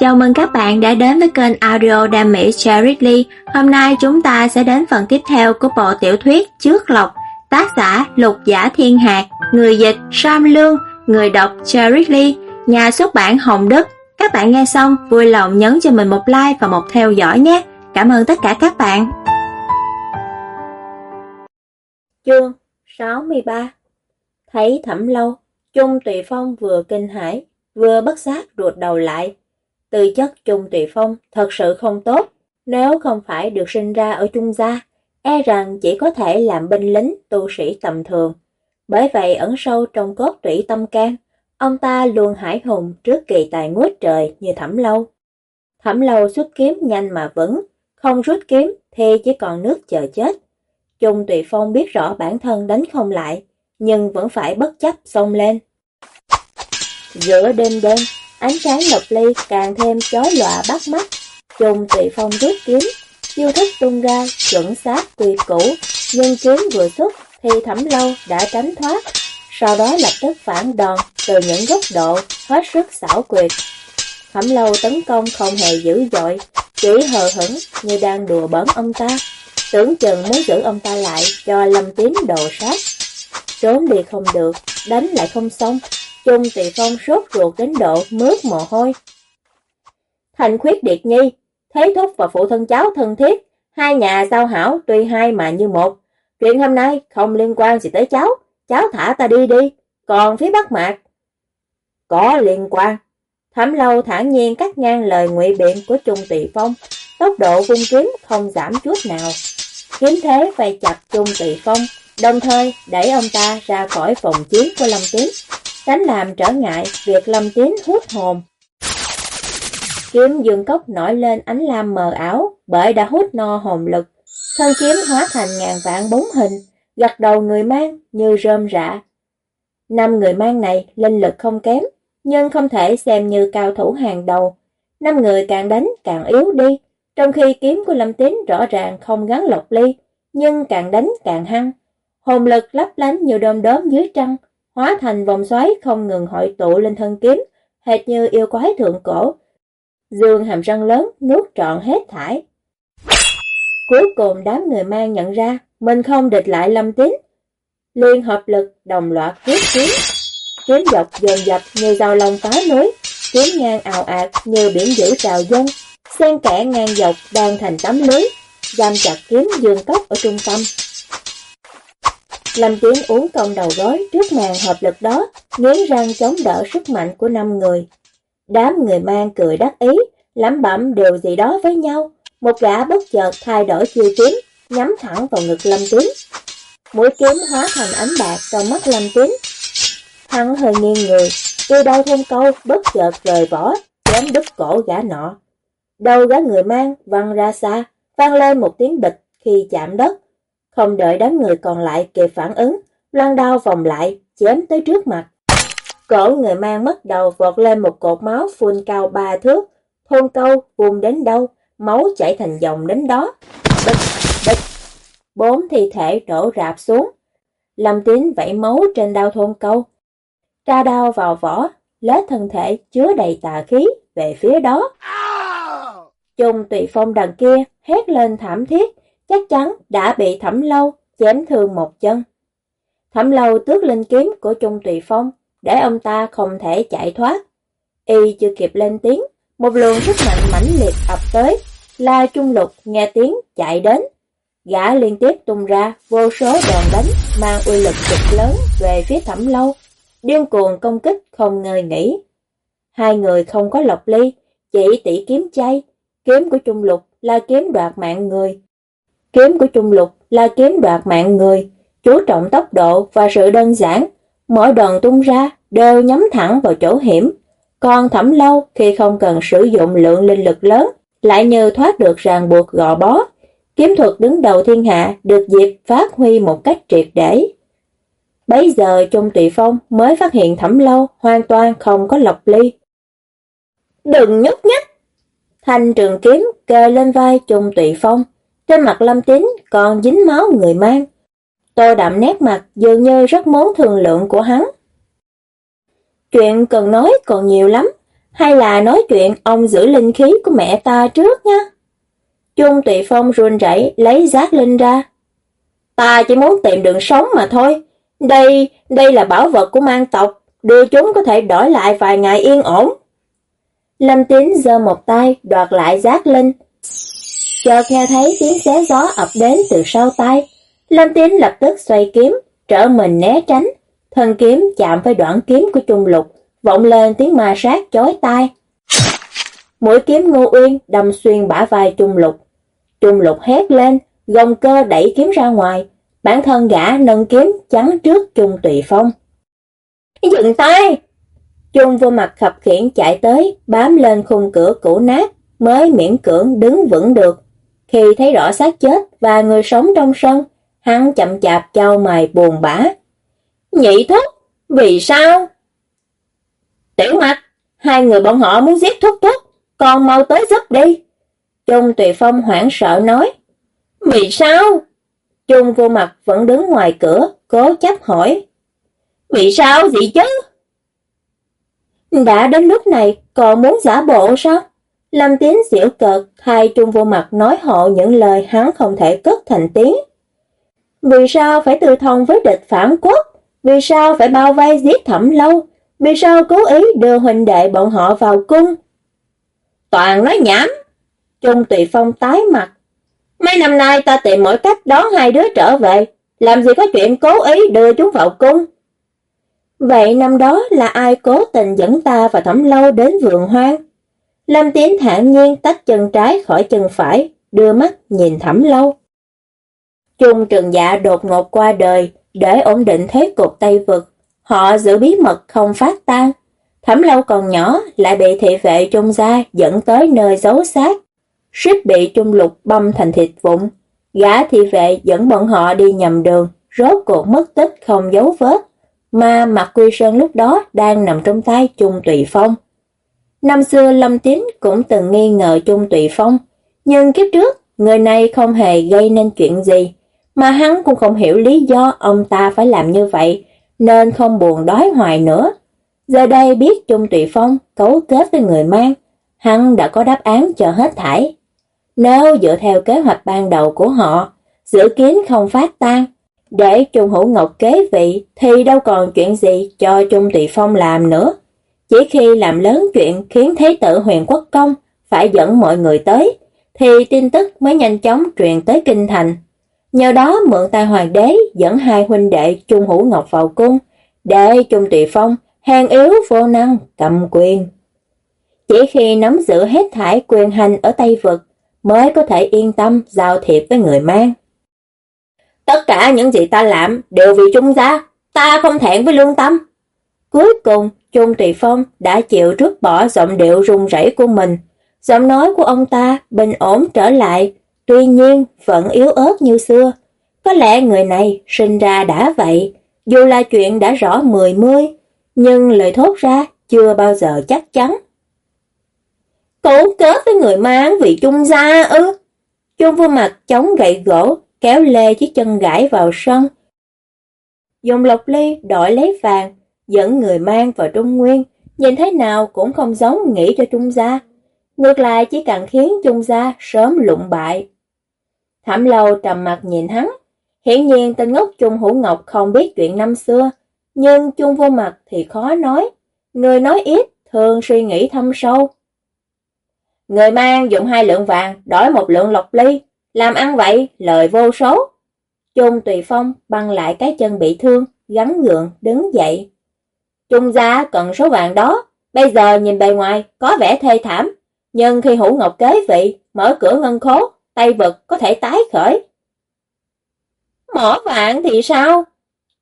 Chào mừng các bạn đã đến với kênh audio Đam Mỹ Cherry Hôm nay chúng ta sẽ đến phần tiếp theo của bộ tiểu thuyết Trước Lộc, tác giả Lục Giả Thiên Hạc, người dịch Sam Lương, người đọc Cherry nhà xuất bản Hồng Đức. Các bạn nghe xong vui lòng nhấn cho mình một like và một theo dõi nhé. Cảm ơn tất cả các bạn. Chương 63 Thấy Thẩm Lâu, Trung Tùy Phong vừa kinh hãi, vừa bất giác ruột đầu lại Tư chất Trung Tùy Phong thật sự không tốt, nếu không phải được sinh ra ở Trung gia, e rằng chỉ có thể làm binh lính tu sĩ tầm thường. Bởi vậy ẩn sâu trong cốt tủy tâm can, ông ta luôn hải hùng trước kỳ tài ngút trời như thẩm lâu. Thẩm lâu xuất kiếm nhanh mà vững, không rút kiếm thì chỉ còn nước chờ chết. Trung Tùy Phong biết rõ bản thân đánh không lại, nhưng vẫn phải bất chấp xông lên. Giữa đêm đêm, Ánh sáng lục ly càng thêm chói lọa bắt mắt. Trùng tùy phong rút kiếm, chiêu thức tung ra, chuẩn xác quy cũ nhưng kiếm vừa xuất thì thẩm lâu đã tránh thoát, sau đó lập tức phản đòn từ những góc độ hết sức xảo quyệt. Thẩm lâu tấn công không hề dữ dội, chỉ hờ hững như đang đùa bỡn ông ta, tưởng chừng muốn giữ ông ta lại cho lâm tiến đồ sát. Trốn đi không được, đánh lại không xong, Trung Tỳ Phong sốt ruột đến độ mướt mồ hôi. Thành khuyết điệt nhi, thế thúc và phụ thân cháu thân thiết, hai nhà giao hảo tuy hai mà như một. Chuyện hôm nay không liên quan gì tới cháu, cháu thả ta đi đi, còn phía Bắc Mạc. Có liên quan. Thẩm lâu thản nhiên cắt ngang lời ngụy biện của Trung Tỳ Phong, tốc độ vung kiếm không giảm chút nào. Kiếm thế vây chặt Trung Tỳ Phong, đồng thời đẩy ông ta ra khỏi phòng chiến của Lâm Tiến tránh làm trở ngại việc Lâm Tín hút hồn. Kiếm dương cốc nổi lên ánh lam mờ ảo bởi đã hút no hồn lực. Thân kiếm hóa thành ngàn vạn bóng hình, gật đầu người mang như rơm rạ. Năm người mang này linh lực không kém, nhưng không thể xem như cao thủ hàng đầu. Năm người càng đánh càng yếu đi, trong khi kiếm của Lâm Tín rõ ràng không gắn lộc ly, nhưng càng đánh càng hăng. Hồn lực lấp lánh như đom đóm dưới trăng, hóa thành vòng xoáy không ngừng hội tụ lên thân kiếm, hệt như yêu quái thượng cổ. Dương hàm răng lớn nuốt trọn hết thải. Cuối cùng đám người mang nhận ra mình không địch lại lâm tín. Liên hợp lực đồng loạt quyết kiếm. Kiếm dọc dồn dập như dao lông phá núi, kiếm ngang ào ạt như biển dữ trào dân, xen kẽ ngang dọc đang thành tấm lưới, giam chặt kiếm dương cốc ở trung tâm. Lâm Tiến uống công đầu gối trước màn hợp lực đó, nghiến răng chống đỡ sức mạnh của năm người. Đám người mang cười đắc ý, lắm bẩm điều gì đó với nhau. Một gã bất chợt thay đổi chiêu kiếm, nhắm thẳng vào ngực Lâm Tiến. Mũi kiếm hóa thành ánh bạc trong mắt Lâm Tiến. Hắn hơi nghiêng người, từ đau thêm câu bất chợt rời vỏ, chém đứt cổ gã nọ. Đầu gã người mang văng ra xa, vang lên một tiếng bịch khi chạm đất. Không đợi đám người còn lại kịp phản ứng, loan đao vòng lại, chém tới trước mặt. Cổ người mang mất đầu vọt lên một cột máu phun cao ba thước, thôn câu vùng đến đâu, máu chảy thành dòng đến đó. Bịch, bịch, bốn thi thể đổ rạp xuống. Lâm tín vẫy máu trên đao thôn câu. Tra đao vào vỏ, lết thân thể chứa đầy tà khí về phía đó. Trung tùy phong đằng kia hét lên thảm thiết, chắc chắn đã bị thẩm lâu chém thương một chân. Thẩm lâu tước lên kiếm của Trung Tùy Phong, để ông ta không thể chạy thoát. Y chưa kịp lên tiếng, một luồng sức mạnh mãnh liệt ập tới, La Trung Lục nghe tiếng chạy đến. Gã liên tiếp tung ra vô số đòn đánh mang uy lực cực lớn về phía thẩm lâu, điên cuồng công kích không ngơi nghỉ. Hai người không có lộc ly, chỉ tỷ kiếm chay, kiếm của Trung Lục là kiếm đoạt mạng người, Kiếm của Trung Lục là kiếm đoạt mạng người, chú trọng tốc độ và sự đơn giản. Mỗi đòn tung ra đều nhắm thẳng vào chỗ hiểm. Còn thẩm lâu khi không cần sử dụng lượng linh lực lớn, lại như thoát được ràng buộc gò bó. Kiếm thuật đứng đầu thiên hạ được dịp phát huy một cách triệt để. Bấy giờ Trung Tùy Phong mới phát hiện thẩm lâu hoàn toàn không có lộc ly. Đừng nhúc nhích! Thanh trường kiếm kề lên vai Trung Tùy Phong, trên mặt Lâm Tín còn dính máu người mang. Tô đậm nét mặt dường như rất muốn thường lượng của hắn. Chuyện cần nói còn nhiều lắm. hay là nói chuyện ông giữ linh khí của mẹ ta trước nha. Trung Tùy Phong run rẩy lấy giác linh ra. Ta chỉ muốn tìm đường sống mà thôi. Đây, đây là bảo vật của mang tộc, đưa chúng có thể đổi lại vài ngày yên ổn. Lâm Tín giơ một tay đoạt lại giác linh. Chợt nghe thấy tiếng xé gió ập đến từ sau tay. Lâm Tín lập tức xoay kiếm, trở mình né tránh. Thân kiếm chạm với đoạn kiếm của Trung Lục, vọng lên tiếng ma sát chói tai. Mũi kiếm Ngô Uyên đâm xuyên bả vai Trung Lục. Trung Lục hét lên, gồng cơ đẩy kiếm ra ngoài, bản thân gã nâng kiếm chắn trước Trung Tùy Phong. Dừng tay! Trung vô mặt khập khiển chạy tới, bám lên khung cửa cũ nát, mới miễn cưỡng đứng vững được. Khi thấy rõ xác chết và người sống trong sân, hắn chậm chạp trao mày buồn bã. Nhị thúc, vì sao? Tiểu mặt, hai người bọn họ muốn giết thúc thúc, con mau tới giúp đi. Trung Tùy Phong hoảng sợ nói. Vì sao? Trung vô mặt vẫn đứng ngoài cửa, cố chấp hỏi. Vì sao gì chứ? Đã đến lúc này, còn muốn giả bộ sao? Lâm Tín xỉu cợt, hai Trung vô mặt nói hộ những lời hắn không thể cất thành tiếng. Vì sao phải từ thông với địch phản quốc? Vì sao phải bao vây giết thẩm lâu? Vì sao cố ý đưa huynh đệ bọn họ vào cung? Toàn nói nhảm. Trung Tùy Phong tái mặt. Mấy năm nay ta tìm mọi cách đón hai đứa trở về. Làm gì có chuyện cố ý đưa chúng vào cung? Vậy năm đó là ai cố tình dẫn ta và thẩm lâu đến vườn hoang? Lâm Tiến thản nhiên tách chân trái khỏi chân phải, đưa mắt nhìn thẩm lâu. Trung trường dạ đột ngột qua đời, để ổn định thế cục Tây Vực. Họ giữ bí mật không phát tan. Thẩm lâu còn nhỏ lại bị thị vệ trung gia dẫn tới nơi giấu xác. Suýt bị trung lục băm thành thịt vụn. Gã thị vệ dẫn bọn họ đi nhầm đường, rốt cuộc mất tích không dấu vết. Mà mặt quy sơn lúc đó đang nằm trong tay Trung Tùy Phong. Năm xưa Lâm Tín cũng từng nghi ngờ Trung Tùy Phong, nhưng kiếp trước người này không hề gây nên chuyện gì, mà hắn cũng không hiểu lý do ông ta phải làm như vậy, nên không buồn đói hoài nữa. Giờ đây biết Trung Tùy Phong cấu kết với người mang, hắn đã có đáp án cho hết thảy. Nếu dựa theo kế hoạch ban đầu của họ, dự kiến không phát tan, để Trung Hữu Ngọc kế vị thì đâu còn chuyện gì cho Trung Tùy Phong làm nữa. Chỉ khi làm lớn chuyện khiến Thế tử huyền quốc công phải dẫn mọi người tới, thì tin tức mới nhanh chóng truyền tới Kinh Thành. Nhờ đó mượn tay hoàng đế dẫn hai huynh đệ Trung Hữu Ngọc vào cung, để Trung Tùy Phong hèn yếu vô năng cầm quyền. Chỉ khi nắm giữ hết thải quyền hành ở Tây Vực mới có thể yên tâm giao thiệp với người mang. Tất cả những gì ta làm đều vì Trung gia, ta không thẹn với lương tâm. Cuối cùng, Trung Tùy Phong đã chịu rút bỏ giọng điệu run rẩy của mình. Giọng nói của ông ta bình ổn trở lại, tuy nhiên vẫn yếu ớt như xưa. Có lẽ người này sinh ra đã vậy, dù là chuyện đã rõ mười mươi, nhưng lời thốt ra chưa bao giờ chắc chắn. Cấu kết với người mang vị trung gia ư? Trung vô mặt chống gậy gỗ, kéo lê chiếc chân gãi vào sân. Dùng lộc ly đổi lấy vàng, dẫn người mang vào Trung Nguyên, nhìn thế nào cũng không giống nghĩ cho Trung gia. Ngược lại chỉ càng khiến Trung gia sớm lụng bại. Thẩm lâu trầm mặt nhìn hắn, hiển nhiên tên ngốc Trung Hữu Ngọc không biết chuyện năm xưa, nhưng Trung vô mặt thì khó nói, người nói ít thường suy nghĩ thâm sâu. Người mang dùng hai lượng vàng đổi một lượng lộc ly, làm ăn vậy lời vô số. Trung Tùy Phong băng lại cái chân bị thương, gắn gượng đứng dậy. Trung gia cần số vàng đó, bây giờ nhìn bề ngoài có vẻ thê thảm, nhưng khi hữu ngọc kế vị, mở cửa ngân khố, tay vật có thể tái khởi. Mỏ vàng thì sao?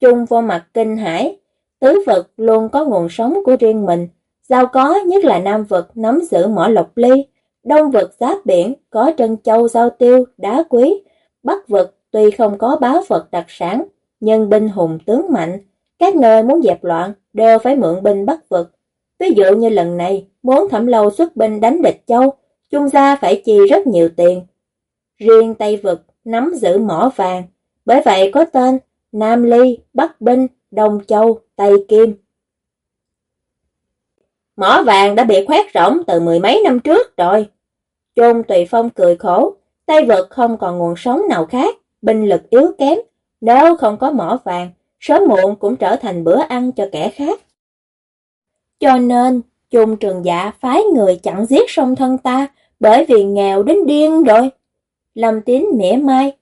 Trung vô mặt kinh hải, tứ vật luôn có nguồn sống của riêng mình, Giao có nhất là nam vật nắm giữ mỏ lộc ly, đông vật giáp biển có trân châu giao tiêu, đá quý, bắc vật tuy không có báo vật đặc sản, nhưng binh hùng tướng mạnh, các nơi muốn dẹp loạn đều phải mượn binh bắt vực. Ví dụ như lần này, muốn thẩm lâu xuất binh đánh địch châu, trung gia phải chi rất nhiều tiền. Riêng Tây Vực nắm giữ mỏ vàng, bởi vậy có tên Nam Ly, Bắc Binh, Đông Châu, Tây Kim. mỏ vàng đã bị khoét rỗng từ mười mấy năm trước rồi. Trung Tùy Phong cười khổ, Tây vực không còn nguồn sống nào khác, binh lực yếu kém, nếu không có mỏ vàng, sớm muộn cũng trở thành bữa ăn cho kẻ khác. Cho nên, chung Trường Dạ phái người chặn giết song thân ta, bởi vì nghèo đến điên rồi. Lâm Tín mỉa mai,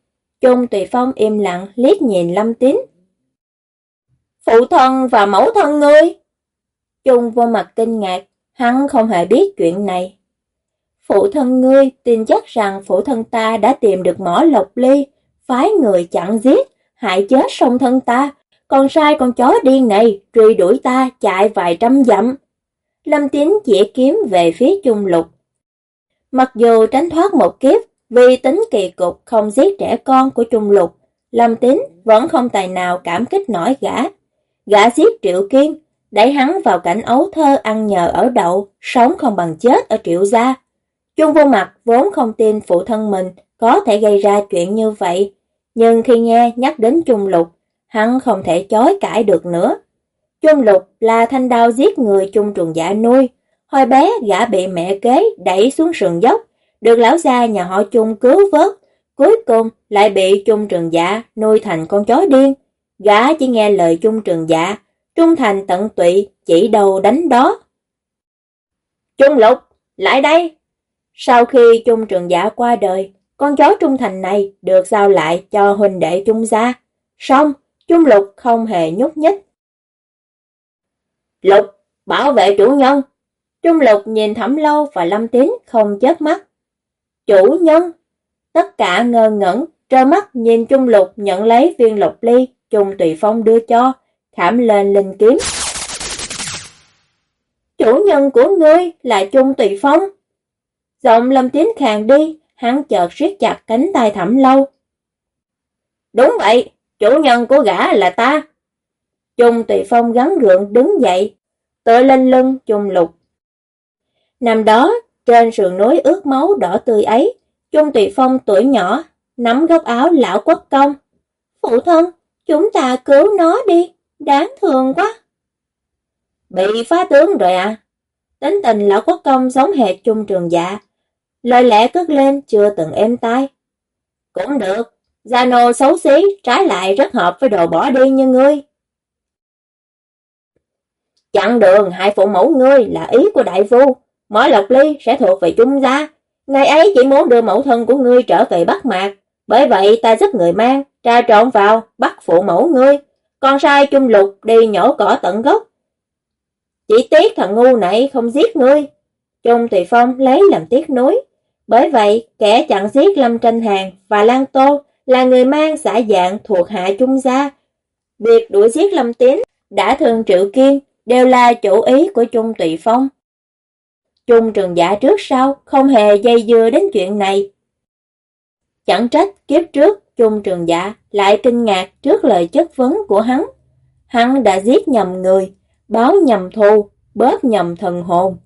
chung Tùy Phong im lặng liếc nhìn Lâm Tín. Phụ thân và mẫu thân ngươi. chung vô mặt kinh ngạc, hắn không hề biết chuyện này. Phụ thân ngươi tin chắc rằng phụ thân ta đã tìm được mỏ lộc ly, phái người chặn giết, hại chết song thân ta, còn sai con chó điên này truy đuổi ta chạy vài trăm dặm. Lâm Tín chỉ kiếm về phía Trung Lục. Mặc dù tránh thoát một kiếp, vì tính kỳ cục không giết trẻ con của Trung Lục, Lâm Tín vẫn không tài nào cảm kích nổi gã. Gã giết Triệu Kiên, đẩy hắn vào cảnh ấu thơ ăn nhờ ở đậu, sống không bằng chết ở Triệu Gia. Trung vô mặt vốn không tin phụ thân mình có thể gây ra chuyện như vậy, nhưng khi nghe nhắc đến Trung Lục, hắn không thể chối cãi được nữa. Trung Lục là thanh đao giết người chung Trường Dạ nuôi, hồi bé gã bị mẹ kế đẩy xuống sườn dốc, được lão gia nhà họ Trung cứu vớt, cuối cùng lại bị chung Trường Dạ nuôi thành con chó điên. Gã chỉ nghe lời chung Trường Dạ, trung thành tận tụy, chỉ đầu đánh đó. Trung Lục, lại đây! Sau khi chung Trường Dạ qua đời, con chó trung thành này được giao lại cho huynh đệ Trung gia. Xong, Trung Lục không hề nhúc nhích. Lục, bảo vệ chủ nhân. Trung Lục nhìn Thẩm Lâu và Lâm Tín không chớp mắt. Chủ nhân! Tất cả ngơ ngẩn, trơ mắt nhìn Trung Lục nhận lấy viên lục ly, Trung Tùy Phong đưa cho, khảm lên linh kiếm. Chủ nhân của ngươi là Trung Tùy Phong. Giọng Lâm Tín khàn đi, hắn chợt siết chặt cánh tay Thẩm Lâu. Đúng vậy, chủ nhân của gã là ta. Trung Tùy Phong gắn gượng đứng dậy, tựa lên lưng Trung Lục. Năm đó, trên sườn núi ướt máu đỏ tươi ấy, Trung Tùy Phong tuổi nhỏ, nắm góc áo lão quốc công. Phụ thân, chúng ta cứu nó đi, đáng thương quá. Bị phá tướng rồi à? Tính tình lão quốc công giống hệt Trung Trường Dạ. Lời lẽ cất lên chưa từng êm tai. Cũng được, Zano xấu xí, trái lại rất hợp với đồ bỏ đi như ngươi. Chặn đường hai phụ mẫu ngươi là ý của đại phu, mỗi Lộc Ly sẽ thuộc về Trung gia. Ngày ấy chỉ muốn đưa mẫu thân của ngươi trở về Bắc Mạc, bởi vậy ta giúp người mang, tra trộn vào, bắt phụ mẫu ngươi. Con sai Trung Lục đi nhổ cỏ tận gốc. Chỉ tiếc thằng ngu này không giết ngươi. Trung Tùy Phong lấy làm tiếc nuối. Bởi vậy, kẻ chặn giết Lâm Tranh Hàng và Lan Tô là người mang xã dạng thuộc hạ Trung gia. Việc đuổi giết Lâm Tín đã thường Triệu Kiên đều là chủ ý của Trung Tùy Phong. Trung trường giả trước sau không hề dây dưa đến chuyện này. Chẳng trách kiếp trước Trung trường giả lại kinh ngạc trước lời chất vấn của hắn. Hắn đã giết nhầm người, báo nhầm thù, bớt nhầm thần hồn.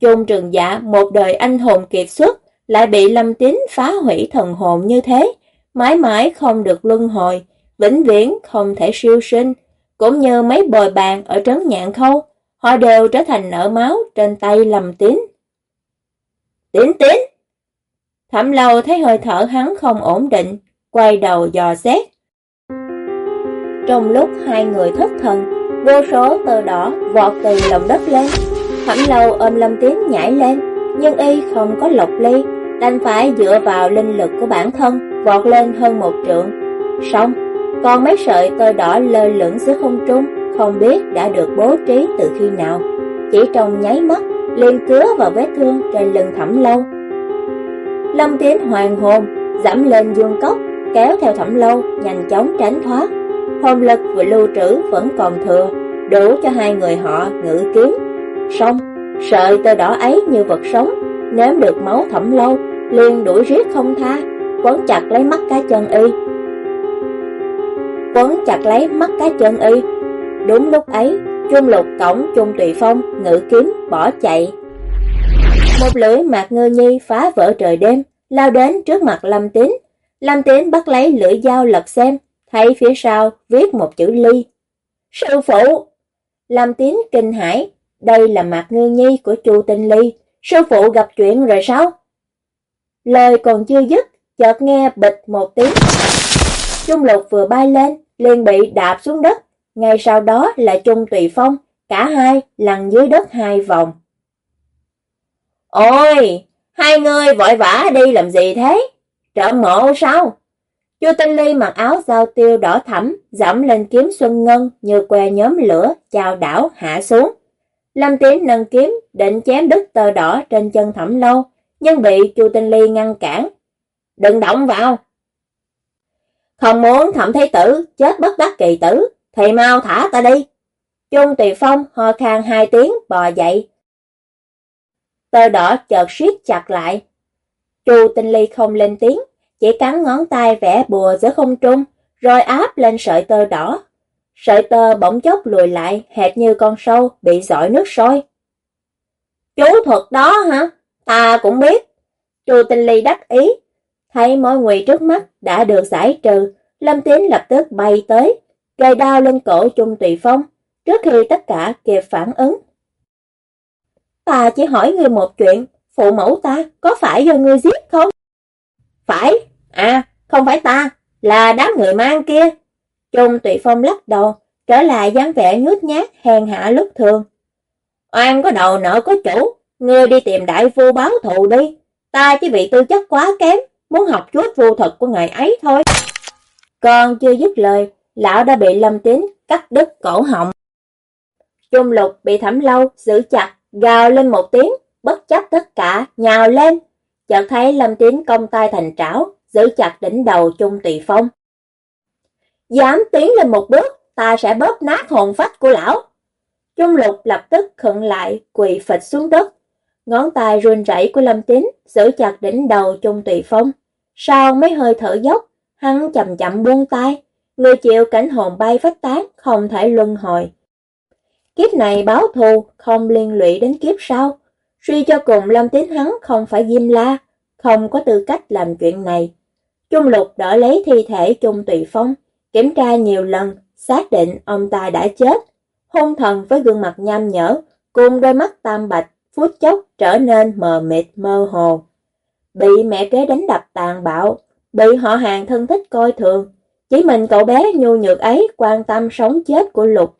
Trung trường giả một đời anh hồn kiệt xuất lại bị lâm tín phá hủy thần hồn như thế, mãi mãi không được luân hồi, vĩnh viễn không thể siêu sinh, cũng như mấy bồi bàn ở trấn nhạn khâu, họ đều trở thành nợ máu trên tay lâm tín. Tín tín! Thẩm lâu thấy hơi thở hắn không ổn định, quay đầu dò xét. Trong lúc hai người thất thần, vô số tơ đỏ vọt từ lòng đất lên. Thẩm lâu ôm lâm tín nhảy lên, nhưng y không có lộc ly, đành phải dựa vào linh lực của bản thân, vọt lên hơn một trượng. Xong, còn mấy sợi tơ đỏ lơ lửng giữa không trung, không biết đã được bố trí từ khi nào. Chỉ trong nháy mắt, liền cứa vào vết thương trên lưng thẩm lâu. Lâm Tiến hoàng hồn, giảm lên dương cốc, kéo theo thẩm lâu, nhanh chóng tránh thoát. Hồn lực của lưu trữ vẫn còn thừa, đủ cho hai người họ ngự kiếm. Xong, sợi tơ đỏ ấy như vật sống, nếm được máu thẩm lâu, liền đuổi riết không tha, quấn chặt lấy mắt cá chân y. Quấn chặt lấy mắt cá chân y, Đúng lúc ấy, Trung Lục cổng Trung Tùy Phong ngự kiếm bỏ chạy. Một lưỡi mạc ngư nhi phá vỡ trời đêm, lao đến trước mặt Lâm Tín. Lâm Tín bắt lấy lưỡi dao lật xem, thấy phía sau viết một chữ ly. Sư phụ! Lâm Tín kinh hãi, đây là mặt ngư nhi của Chu Tinh Ly, sư phụ gặp chuyện rồi sao? Lời còn chưa dứt, chợt nghe bịch một tiếng. Trung Lục vừa bay lên, liền bị đạp xuống đất, ngay sau đó là Trung Tùy Phong, cả hai lăn dưới đất hai vòng. Ôi, hai người vội vã đi làm gì thế? Trộm mộ sao? Chu Tinh Ly mặc áo giao tiêu đỏ thẫm, dẫm lên kiếm xuân ngân như que nhóm lửa, chào đảo hạ xuống. Lâm Tiến nâng kiếm, định chém đứt tờ đỏ trên chân thẩm lâu, nhưng bị Chu Tinh Ly ngăn cản. Đừng động vào! Không muốn thẩm thấy tử, chết bất đắc kỳ tử, thì mau thả ta đi. Trung Tùy Phong ho khan hai tiếng bò dậy. Tờ đỏ chợt siết chặt lại. Chu Tinh Ly không lên tiếng, chỉ cắn ngón tay vẽ bùa giữa không trung, rồi áp lên sợi tơ đỏ. Sợi tơ bỗng chốc lùi lại, hệt như con sâu bị giỏi nước sôi. Chú thuật đó hả? Ta cũng biết. Chu Tinh Ly đắc ý. Thấy mối nguy trước mắt đã được giải trừ, Lâm tiến lập tức bay tới, gây đau lên cổ Trung Tùy Phong, trước khi tất cả kịp phản ứng. Ta chỉ hỏi ngươi một chuyện, phụ mẫu ta có phải do ngươi giết không? Phải, à, không phải ta, là đám người mang kia. Trung Tùy Phong lắc đầu, trở lại dáng vẻ nhút nhát hèn hạ lúc thường. Oan có đầu nợ có chủ, ngươi đi tìm đại phu báo thù đi. Ta chỉ bị tư chất quá kém, muốn học chút vô thuật của ngài ấy thôi. Còn chưa dứt lời, lão đã bị lâm tín cắt đứt cổ họng. Trung lục bị thẩm lâu giữ chặt, gào lên một tiếng, bất chấp tất cả, nhào lên. Chợt thấy lâm tín công tay thành trảo, giữ chặt đỉnh đầu Trung Tùy Phong. Dám tiến lên một bước, ta sẽ bóp nát hồn phách của lão. Trung lục lập tức khựng lại, quỳ phịch xuống đất. Ngón tay run rẩy của Lâm Tín giữ chặt đỉnh đầu Trung Tùy Phong. Sau mấy hơi thở dốc, hắn chậm chậm buông tay. Người chịu cảnh hồn bay phách tán, không thể luân hồi. Kiếp này báo thù, không liên lụy đến kiếp sau. Suy cho cùng Lâm Tín hắn không phải Diêm La, không có tư cách làm chuyện này. Trung Lục đỡ lấy thi thể Trung Tùy Phong, kiểm tra nhiều lần, xác định ông ta đã chết. Hôn thần với gương mặt nham nhở, cùng đôi mắt tam bạch, phút chốc trở nên mờ mịt mơ hồ. Bị mẹ kế đánh đập tàn bạo, bị họ hàng thân thích coi thường. Chỉ mình cậu bé nhu nhược ấy quan tâm sống chết của Lục.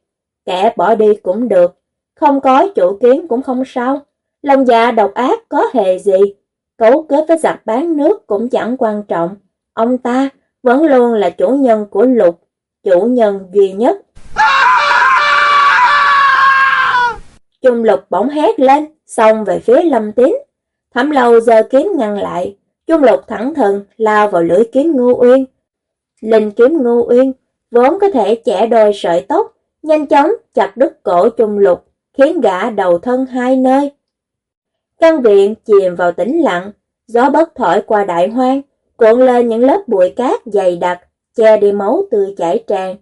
Kẻ bỏ đi cũng được, không có chủ kiến cũng không sao. Lòng dạ độc ác có hề gì. Cấu kết với giặc bán nước cũng chẳng quan trọng. Ông ta vẫn luôn là chủ nhân của Lục, chủ nhân duy nhất. Trung Lục bỗng hét lên, xông về phía Lâm Tín. Thẩm lâu giờ kiếm ngăn lại, Trung Lục thẳng thừng lao vào lưỡi kiếm Ngô Uyên. Linh kiếm Ngô Uyên vốn có thể chẻ đôi sợi tóc, nhanh chóng chặt đứt cổ Trung Lục, khiến gã đầu thân hai nơi. Căn viện chìm vào tĩnh lặng, gió bất thổi qua đại hoang, cuộn lên những lớp bụi cát dày đặc, che đi máu tươi chảy tràn.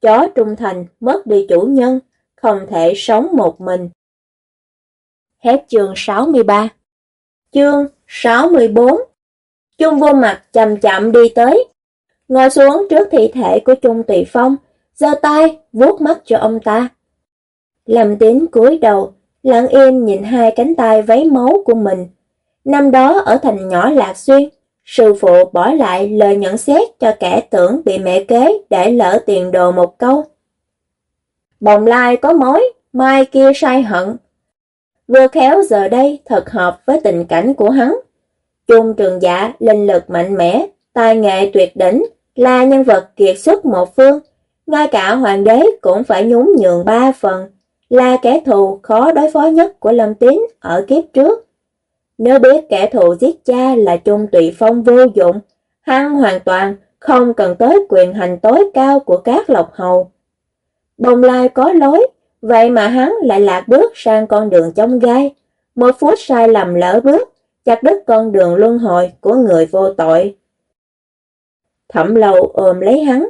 Chó trung thành mất đi chủ nhân, không thể sống một mình. Hết chương 63 Chương 64 Trung vô mặt chậm chậm đi tới, ngồi xuống trước thi thể của Trung Tùy Phong, giơ tay vuốt mắt cho ông ta. làm Tín cúi đầu, lặng im nhìn hai cánh tay váy máu của mình. Năm đó ở thành nhỏ Lạc Xuyên, sư phụ bỏ lại lời nhận xét cho kẻ tưởng bị mẹ kế để lỡ tiền đồ một câu. Bồng lai có mối, mai kia sai hận. Vừa khéo giờ đây thật hợp với tình cảnh của hắn. Trung trường dạ, linh lực mạnh mẽ, tài nghệ tuyệt đỉnh, là nhân vật kiệt xuất một phương. Ngay cả hoàng đế cũng phải nhún nhường ba phần, là kẻ thù khó đối phó nhất của Lâm Tín ở kiếp trước. Nếu biết kẻ thù giết cha là Trung Tụy Phong vô dụng, hắn hoàn toàn không cần tới quyền hành tối cao của các lộc hầu. Bồng lai có lối, vậy mà hắn lại lạc bước sang con đường trong gai. Một phút sai lầm lỡ bước, chặt đứt con đường luân hồi của người vô tội. Thẩm lầu ôm lấy hắn.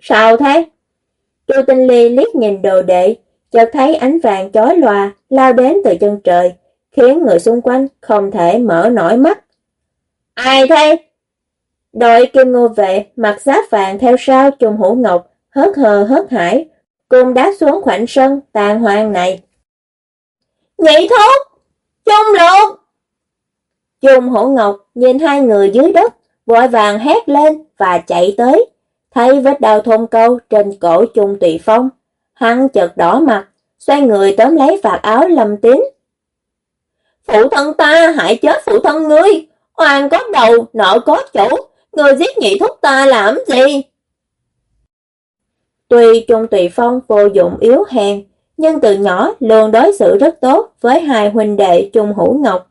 Sao thế? Chu Tinh Ly liếc nhìn đồ đệ, chợt thấy ánh vàng chói lòa lao đến từ chân trời, khiến người xung quanh không thể mở nổi mắt. Ai thế? Đội kim ngô vệ, mặc giáp vàng theo sau trùng hữu ngọc, hớt hờ hớt hải, cùng đá xuống khoảnh sân tàn hoang này. Nhị thúc! Trung lục! Trùng hổ ngọc nhìn hai người dưới đất, vội vàng hét lên và chạy tới. Thấy vết đau thôn câu trên cổ Trung Tùy Phong, hắn chợt đỏ mặt, xoay người tóm lấy vạt áo Lâm Tín. Phụ thân ta hại chết phụ thân ngươi, oan có đầu, nợ có chủ, người giết nhị thúc ta làm gì? Tuy Trung Tùy Phong vô dụng yếu hèn, nhưng từ nhỏ luôn đối xử rất tốt với hai huynh đệ Trung Hữu Ngọc.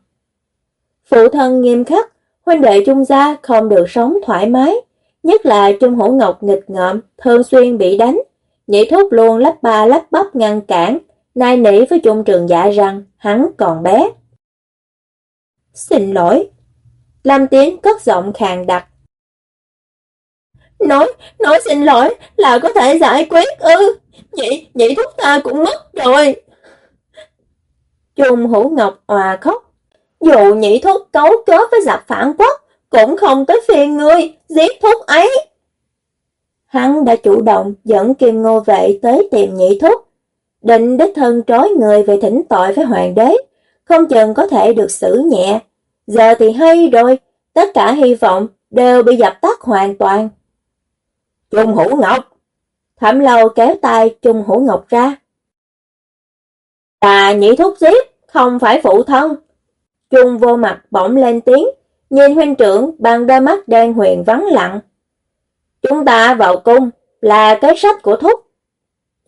Phụ thân nghiêm khắc, huynh đệ Trung gia không được sống thoải mái, nhất là Trung Hữu Ngọc nghịch ngợm, thường xuyên bị đánh. Nhị thúc luôn lắp ba lắp bắp ngăn cản, nai nỉ với Trung Trường Dạ rằng hắn còn bé. Xin lỗi. Lâm Tiến cất giọng khàn đặc. Nói, nói xin lỗi là có thể giải quyết ư. Vậy, vậy thúc ta cũng mất rồi. Trung Hữu Ngọc òa khóc. Dù nhị thúc cấu kết với giặc phản quốc, cũng không tới phiền ngươi, giết thúc ấy. Hắn đã chủ động dẫn Kim Ngô Vệ tới tìm nhị thúc, định đích thân trói người về thỉnh tội với hoàng đế, không chừng có thể được xử nhẹ. Giờ thì hay rồi, tất cả hy vọng đều bị dập tắt hoàn toàn. Trung Hữu Ngọc Thẩm lâu kéo tay Trung Hữu Ngọc ra. Ta nhị thúc giết, không phải phụ thân. Trung vô mặt bỗng lên tiếng, nhìn huynh trưởng bằng đôi mắt đen huyền vắng lặng. Chúng ta vào cung, là cái sách của thúc.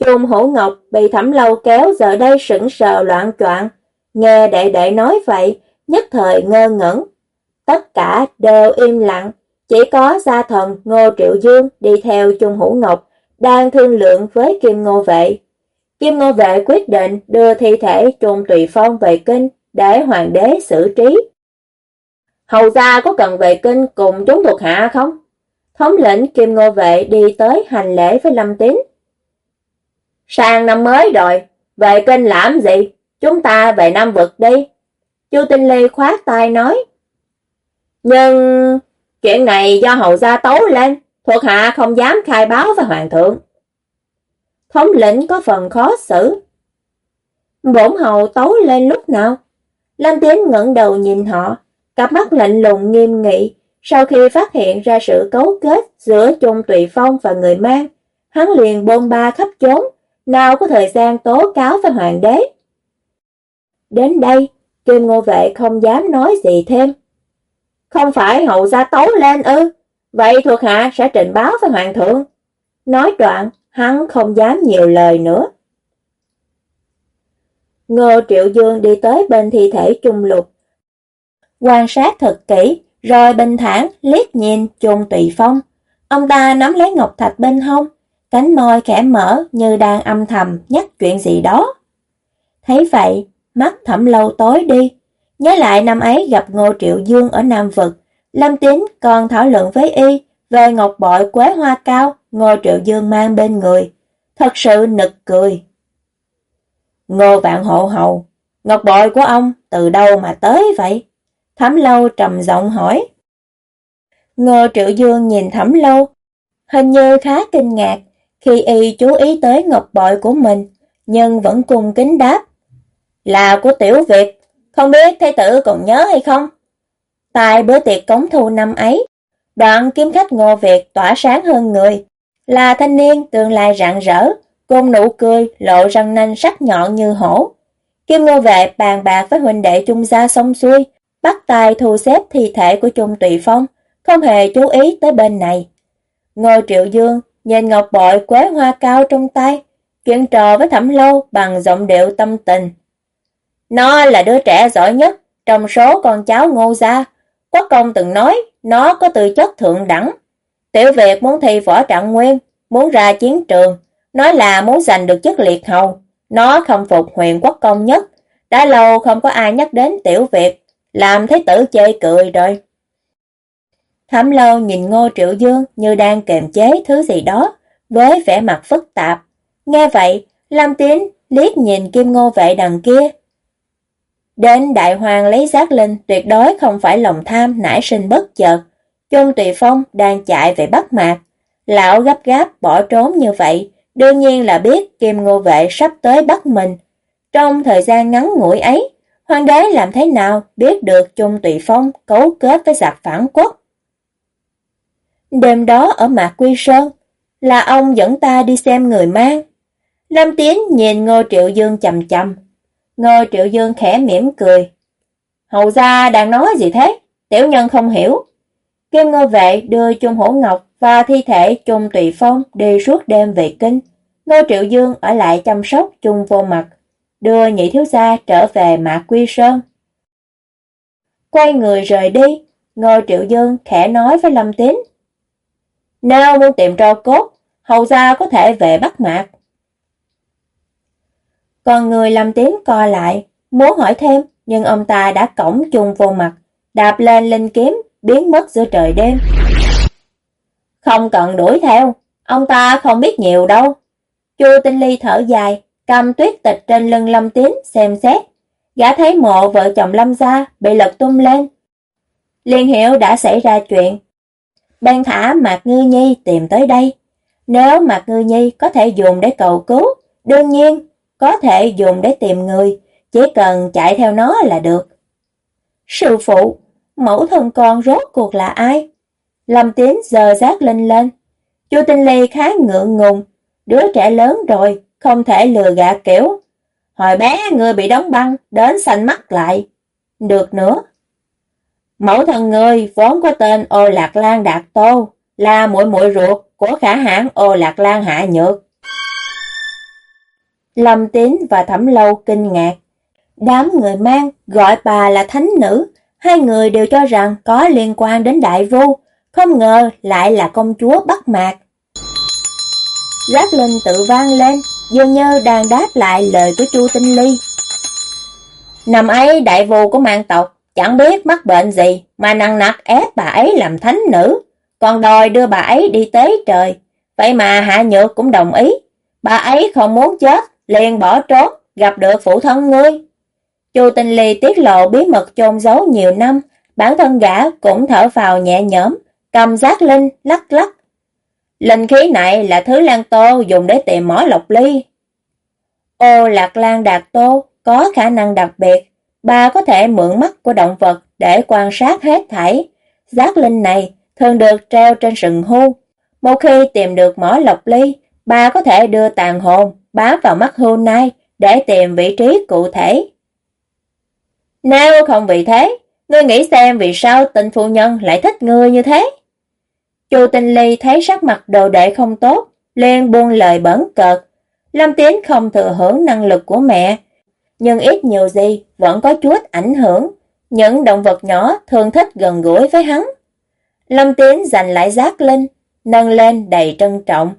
Trung Hữu Ngọc bị thẩm lâu kéo giờ đây sững sờ loạn choạng nghe đệ đệ nói vậy, nhất thời ngơ ngẩn. Tất cả đều im lặng, chỉ có gia thần Ngô Triệu Dương đi theo Trung Hữu Ngọc, đang thương lượng với Kim Ngô Vệ. Kim Ngô Vệ quyết định đưa thi thể Trung Tùy Phong về kinh để hoàng đế xử trí. Hầu gia có cần về kinh cùng chúng thuộc hạ không? Thống lĩnh Kim Ngô Vệ đi tới hành lễ với Lâm Tín. Sang năm mới rồi, về kinh làm gì? Chúng ta về Nam Vực đi. Chu Tinh Ly khoát tay nói. Nhưng chuyện này do hầu gia tấu lên, thuộc hạ không dám khai báo với hoàng thượng. Thống lĩnh có phần khó xử. Bổn hầu tấu lên lúc nào? Lam Tiến ngẩng đầu nhìn họ, cặp mắt lạnh lùng nghiêm nghị, sau khi phát hiện ra sự cấu kết giữa Trung Tùy Phong và người mang, hắn liền bôn ba khắp chốn, nào có thời gian tố cáo với hoàng đế. Đến đây, Kim Ngô Vệ không dám nói gì thêm. Không phải hậu gia tấu lên ư, vậy thuộc hạ sẽ trình báo với hoàng thượng. Nói đoạn, hắn không dám nhiều lời nữa. Ngô Triệu Dương đi tới bên thi thể Trung Lục. Quan sát thật kỹ, rồi bình thản liếc nhìn Trung Tùy Phong. Ông ta nắm lấy ngọc thạch bên hông, cánh môi khẽ mở như đang âm thầm nhắc chuyện gì đó. Thấy vậy, mắt thẩm lâu tối đi. Nhớ lại năm ấy gặp Ngô Triệu Dương ở Nam Vực, Lâm Tín còn thảo luận với y về ngọc bội quế hoa cao Ngô Triệu Dương mang bên người. Thật sự nực cười. Ngô Vạn Hộ Hầu, ngọc bội của ông từ đâu mà tới vậy? Thẩm Lâu trầm giọng hỏi. Ngô Triệu Dương nhìn Thẩm Lâu, hình như khá kinh ngạc khi y chú ý tới ngọc bội của mình, nhưng vẫn cùng kính đáp. Là của Tiểu Việt, không biết Thái tử còn nhớ hay không? Tại bữa tiệc cống thu năm ấy, đoạn kiếm khách Ngô Việt tỏa sáng hơn người, là thanh niên tương lai rạng rỡ, cùng nụ cười lộ răng nanh sắc nhọn như hổ. Kim Ngô Vệ bàn bạc với huynh đệ Trung gia xong xuôi, bắt tay thu xếp thi thể của Trung Tùy Phong, không hề chú ý tới bên này. Ngô Triệu Dương nhìn ngọc bội quế hoa cao trong tay, chuyện trò với Thẩm Lâu bằng giọng điệu tâm tình. Nó là đứa trẻ giỏi nhất trong số con cháu Ngô gia. Quốc công từng nói nó có tư chất thượng đẳng. Tiểu Việt muốn thi võ trạng nguyên, muốn ra chiến trường, nói là muốn giành được chức liệt hầu. Nó không phục huyền quốc công nhất. Đã lâu không có ai nhắc đến Tiểu Việt, làm thế tử chê cười rồi. Thẩm lâu nhìn Ngô Triệu Dương như đang kềm chế thứ gì đó, với vẻ mặt phức tạp. Nghe vậy, Lam Tiến liếc nhìn Kim Ngô vệ đằng kia. Đến Đại Hoàng lấy giác linh tuyệt đối không phải lòng tham nảy sinh bất chợt. Trung Tùy Phong đang chạy về Bắc Mạc. Lão gấp gáp bỏ trốn như vậy, đương nhiên là biết Kim Ngô Vệ sắp tới bắt mình. Trong thời gian ngắn ngủi ấy, hoàng đế làm thế nào biết được Trung Tùy Phong cấu kết với giặc phản quốc? Đêm đó ở Mạc Quy Sơn, là ông dẫn ta đi xem người mang. Lâm Tiến nhìn Ngô Triệu Dương chầm chầm. Ngô Triệu Dương khẽ mỉm cười. Hầu gia đang nói gì thế? Tiểu nhân không hiểu. Kim Ngô Vệ đưa Trung Hổ Ngọc và thi thể Trung Tùy Phong đi suốt đêm về kinh. Ngô Triệu Dương ở lại chăm sóc Trung Vô Mặt, đưa nhị thiếu gia trở về Mạc Quy Sơn. Quay người rời đi, Ngô Triệu Dương khẽ nói với Lâm Tín. Nếu muốn tìm tro cốt, hầu gia có thể về bắt mạc. Còn người Lâm tiến co lại, muốn hỏi thêm, nhưng ông ta đã cổng chung Vô Mặt, đạp lên linh kiếm, biến mất giữa trời đêm. Không cần đuổi theo, ông ta không biết nhiều đâu. Chu Tinh Ly thở dài, cầm tuyết tịch trên lưng Lâm Tín xem xét. Gã thấy mộ vợ chồng Lâm gia bị lật tung lên. Liên hiểu đã xảy ra chuyện. Ban thả Mạc Ngư Nhi tìm tới đây. Nếu Mạc Ngư Nhi có thể dùng để cầu cứu, đương nhiên có thể dùng để tìm người, chỉ cần chạy theo nó là được. Sư phụ, mẫu thân con rốt cuộc là ai? Lâm Tiến giờ giác lên lên. Chu Tinh Ly khá ngượng ngùng, đứa trẻ lớn rồi, không thể lừa gạt kiểu. Hồi bé người bị đóng băng, đến xanh mắt lại. Được nữa. Mẫu thân người vốn có tên Ô Lạc Lan Đạt Tô, là muội muội ruột của khả hãn Ô Lạc Lan Hạ Nhược. Lâm Tín và Thẩm Lâu kinh ngạc. Đám người mang gọi bà là thánh nữ, hai người đều cho rằng có liên quan đến đại vu, không ngờ lại là công chúa Bắc Mạc. Rác linh tự vang lên, dường như đang đáp lại lời của Chu Tinh Ly. Năm ấy đại vu của mạng tộc, chẳng biết mắc bệnh gì mà nặng nặc ép bà ấy làm thánh nữ, còn đòi đưa bà ấy đi tế trời. Vậy mà Hạ Nhược cũng đồng ý, bà ấy không muốn chết, liền bỏ trốn, gặp được phụ thân ngươi. Chu Tinh Ly tiết lộ bí mật chôn giấu nhiều năm, bản thân gã cũng thở vào nhẹ nhõm, cầm giác linh, lắc lắc. Linh khí này là thứ lan tô dùng để tìm mỏ lộc ly. Ô lạc lan đạt tô có khả năng đặc biệt, bà có thể mượn mắt của động vật để quan sát hết thảy. Giác linh này thường được treo trên sừng hưu. Một khi tìm được mỏ lộc ly, bà có thể đưa tàn hồn bám vào mắt hôn nai để tìm vị trí cụ thể. Nếu không vì thế, ngươi nghĩ xem vì sao tình phu nhân lại thích ngươi như thế? Chu Tinh Ly thấy sắc mặt đồ đệ không tốt, liền buông lời bẩn cợt. Lâm Tiến không thừa hưởng năng lực của mẹ, nhưng ít nhiều gì vẫn có chút ảnh hưởng. Những động vật nhỏ thường thích gần gũi với hắn. Lâm Tiến giành lại giác linh, nâng lên đầy trân trọng.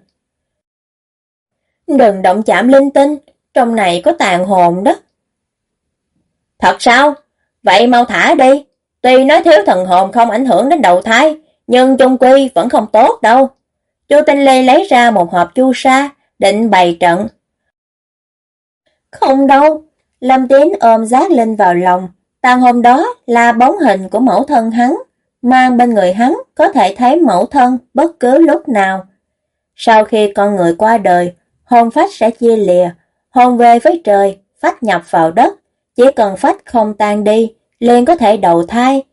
Đừng động chạm linh tinh, trong này có tàn hồn đó. Thật sao? Vậy mau thả đi. Tuy nói thiếu thần hồn không ảnh hưởng đến đầu thai, nhưng chung quy vẫn không tốt đâu. Chu Tinh Lê lấy ra một hộp chu sa, định bày trận. Không đâu, Lâm Tiến ôm giác linh vào lòng, tàn hồn đó là bóng hình của mẫu thân hắn, mang bên người hắn có thể thấy mẫu thân bất cứ lúc nào. Sau khi con người qua đời, hồn phách sẽ chia lìa, hồn về với trời, phách nhập vào đất, chỉ cần phách không tan đi, liền có thể đầu thai,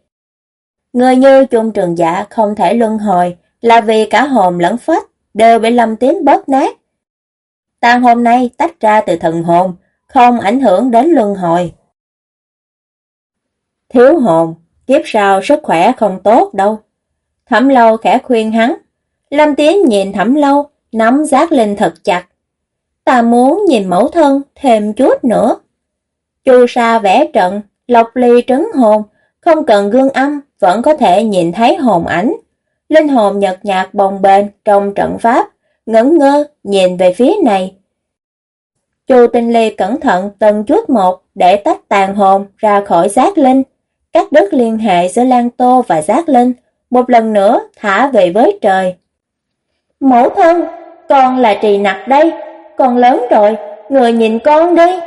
Người như chung trường giả không thể luân hồi là vì cả hồn lẫn phách đều bị lâm tiến bóp nát. Tàn hôm nay tách ra từ thần hồn, không ảnh hưởng đến luân hồi. Thiếu hồn, kiếp sau sức khỏe không tốt đâu. Thẩm lâu khẽ khuyên hắn. Lâm Tiến nhìn thẩm lâu, nắm giác linh thật chặt. Ta muốn nhìn mẫu thân thêm chút nữa. Chu sa vẽ trận, lộc ly trấn hồn, không cần gương âm, vẫn có thể nhìn thấy hồn ảnh. Linh hồn nhật nhạt bồng bềnh trong trận pháp, ngẩn ngơ nhìn về phía này. Chu Tinh Ly cẩn thận từng chút một để tách tàn hồn ra khỏi giác linh, cắt đứt liên hệ giữa Lan Tô và giác linh, một lần nữa thả về với trời. Mẫu thân, con là trì nặc đây, con lớn rồi, người nhìn con đi.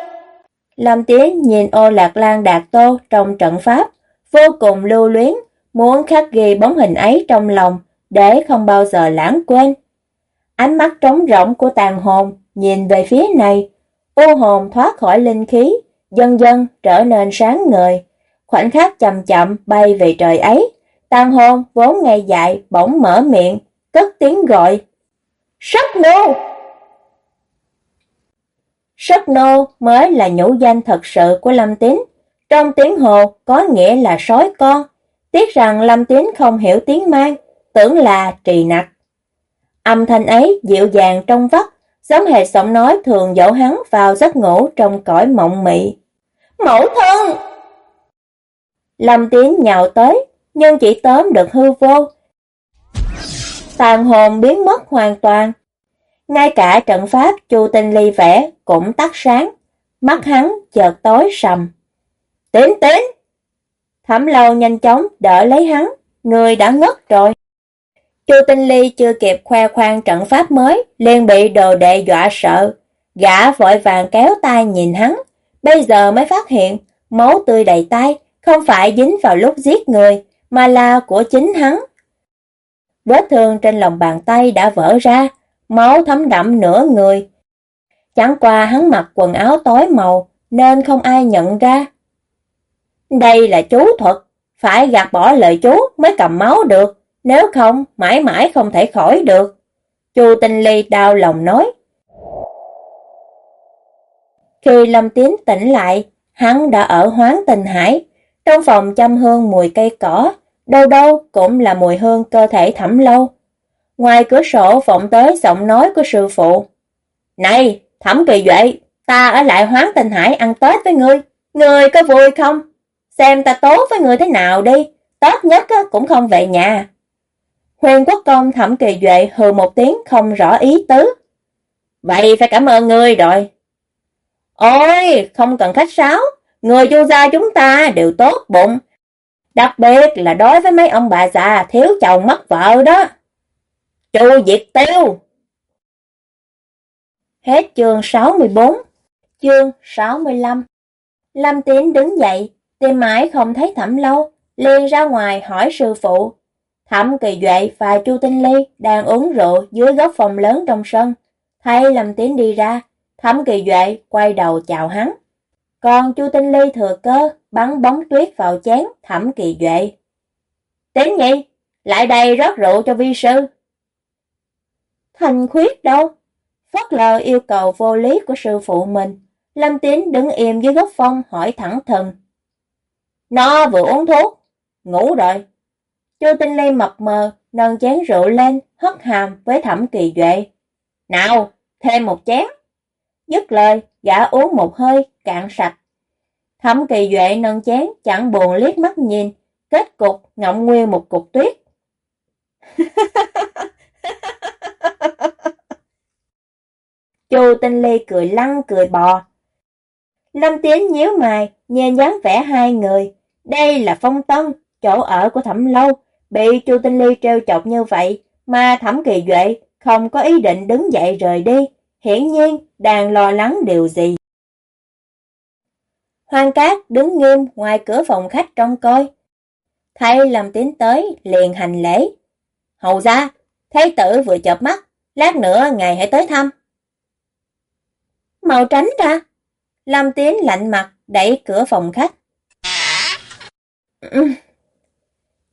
Lâm Tiến nhìn ô lạc lan đạt tô trong trận pháp, vô cùng lưu luyến, muốn khắc ghi bóng hình ấy trong lòng để không bao giờ lãng quên. Ánh mắt trống rỗng của tàn hồn nhìn về phía này, u hồn thoát khỏi linh khí, dần dần trở nên sáng ngời. Khoảnh khắc chậm chậm bay về trời ấy, tàn hồn vốn ngày dại bỗng mở miệng, cất tiếng gọi. Sắc nô! Sắc nô mới là nhũ danh thật sự của Lâm Tín. Trong tiếng hồ có nghĩa là sói con. Tiếc rằng Lâm Tín không hiểu tiếng mang, tưởng là trì nặc. Âm thanh ấy dịu dàng trong vắt, giống hệt giọng nói thường dỗ hắn vào giấc ngủ trong cõi mộng mị. Mẫu thân! Lâm Tín nhào tới, nhưng chỉ tóm được hư vô. Tàn hồn biến mất hoàn toàn. Ngay cả trận pháp Chu Tinh Ly vẽ cũng tắt sáng, mắt hắn chợt tối sầm. Tín tín! Thẩm lâu nhanh chóng đỡ lấy hắn, người đã ngất rồi. Chu Tinh Ly chưa kịp khoe khoang trận pháp mới, liền bị đồ đệ dọa sợ. Gã vội vàng kéo tay nhìn hắn, bây giờ mới phát hiện máu tươi đầy tay không phải dính vào lúc giết người, mà là của chính hắn. Vết thương trên lòng bàn tay đã vỡ ra, máu thấm đậm nửa người. Chẳng qua hắn mặc quần áo tối màu, nên không ai nhận ra. Đây là chú thuật, phải gạt bỏ lời chú mới cầm máu được, nếu không, mãi mãi không thể khỏi được. Chu Tinh Ly đau lòng nói. Khi Lâm Tiến tỉnh lại, hắn đã ở hoáng tình hải, trong phòng chăm hương mùi cây cỏ, đâu đâu cũng là mùi hương cơ thể thẩm lâu. Ngoài cửa sổ vọng tới giọng nói của sư phụ. Này, thẩm kỳ duệ, ta ở lại hoáng tình hải ăn Tết với ngươi, ngươi có vui không? Xem ta tốt với ngươi thế nào đi, Tết nhất cũng không về nhà. Huyền Quốc Công Thẩm Kỳ Duệ hừ một tiếng không rõ ý tứ. Vậy phải cảm ơn ngươi rồi. Ôi, không cần khách sáo, người vô gia chúng ta đều tốt bụng. Đặc biệt là đối với mấy ông bà già thiếu chồng mất vợ đó. Chu diệt tiêu. Hết chương 64, chương 65. Lâm Tiến đứng dậy, tìm mãi không thấy thẩm lâu, liền ra ngoài hỏi sư phụ Thẩm Kỳ Duệ và Chu Tinh Ly đang uống rượu dưới góc phòng lớn trong sân. Thấy Lâm Tiến đi ra, Thẩm Kỳ Duệ quay đầu chào hắn. Còn Chu Tinh Ly thừa cơ bắn bóng tuyết vào chén Thẩm Kỳ Duệ. Tiến nhi, lại đây rót rượu cho vi sư. Thành khuyết đâu? Phất lờ yêu cầu vô lý của sư phụ mình. Lâm Tiến đứng im dưới gốc phong hỏi thẳng thừng. Nó vừa uống thuốc, ngủ rồi. Chu Tinh Ly mập mờ, nâng chén rượu lên, hất hàm với thẩm kỳ duệ. Nào, thêm một chén. Dứt lời, gã uống một hơi, cạn sạch. Thẩm kỳ duệ nâng chén, chẳng buồn liếc mắt nhìn, kết cục ngậm nguyên một cục tuyết. Chu Tinh Ly cười lăn cười bò. Lâm Tiến nhíu mày, nhìn dáng vẻ hai người. Đây là phong tân, chỗ ở của thẩm lâu, Bị Chu Tinh Ly trêu chọc như vậy mà Thẩm Kỳ Duệ không có ý định đứng dậy rời đi, hiển nhiên đang lo lắng điều gì. Hoàng Cát đứng nghiêm ngoài cửa phòng khách trong coi. Thay làm tiến tới liền hành lễ. Hầu ra, thái tử vừa chợp mắt, lát nữa ngài hãy tới thăm. Màu tránh ra. Lâm Tiến lạnh mặt đẩy cửa phòng khách. Ừ.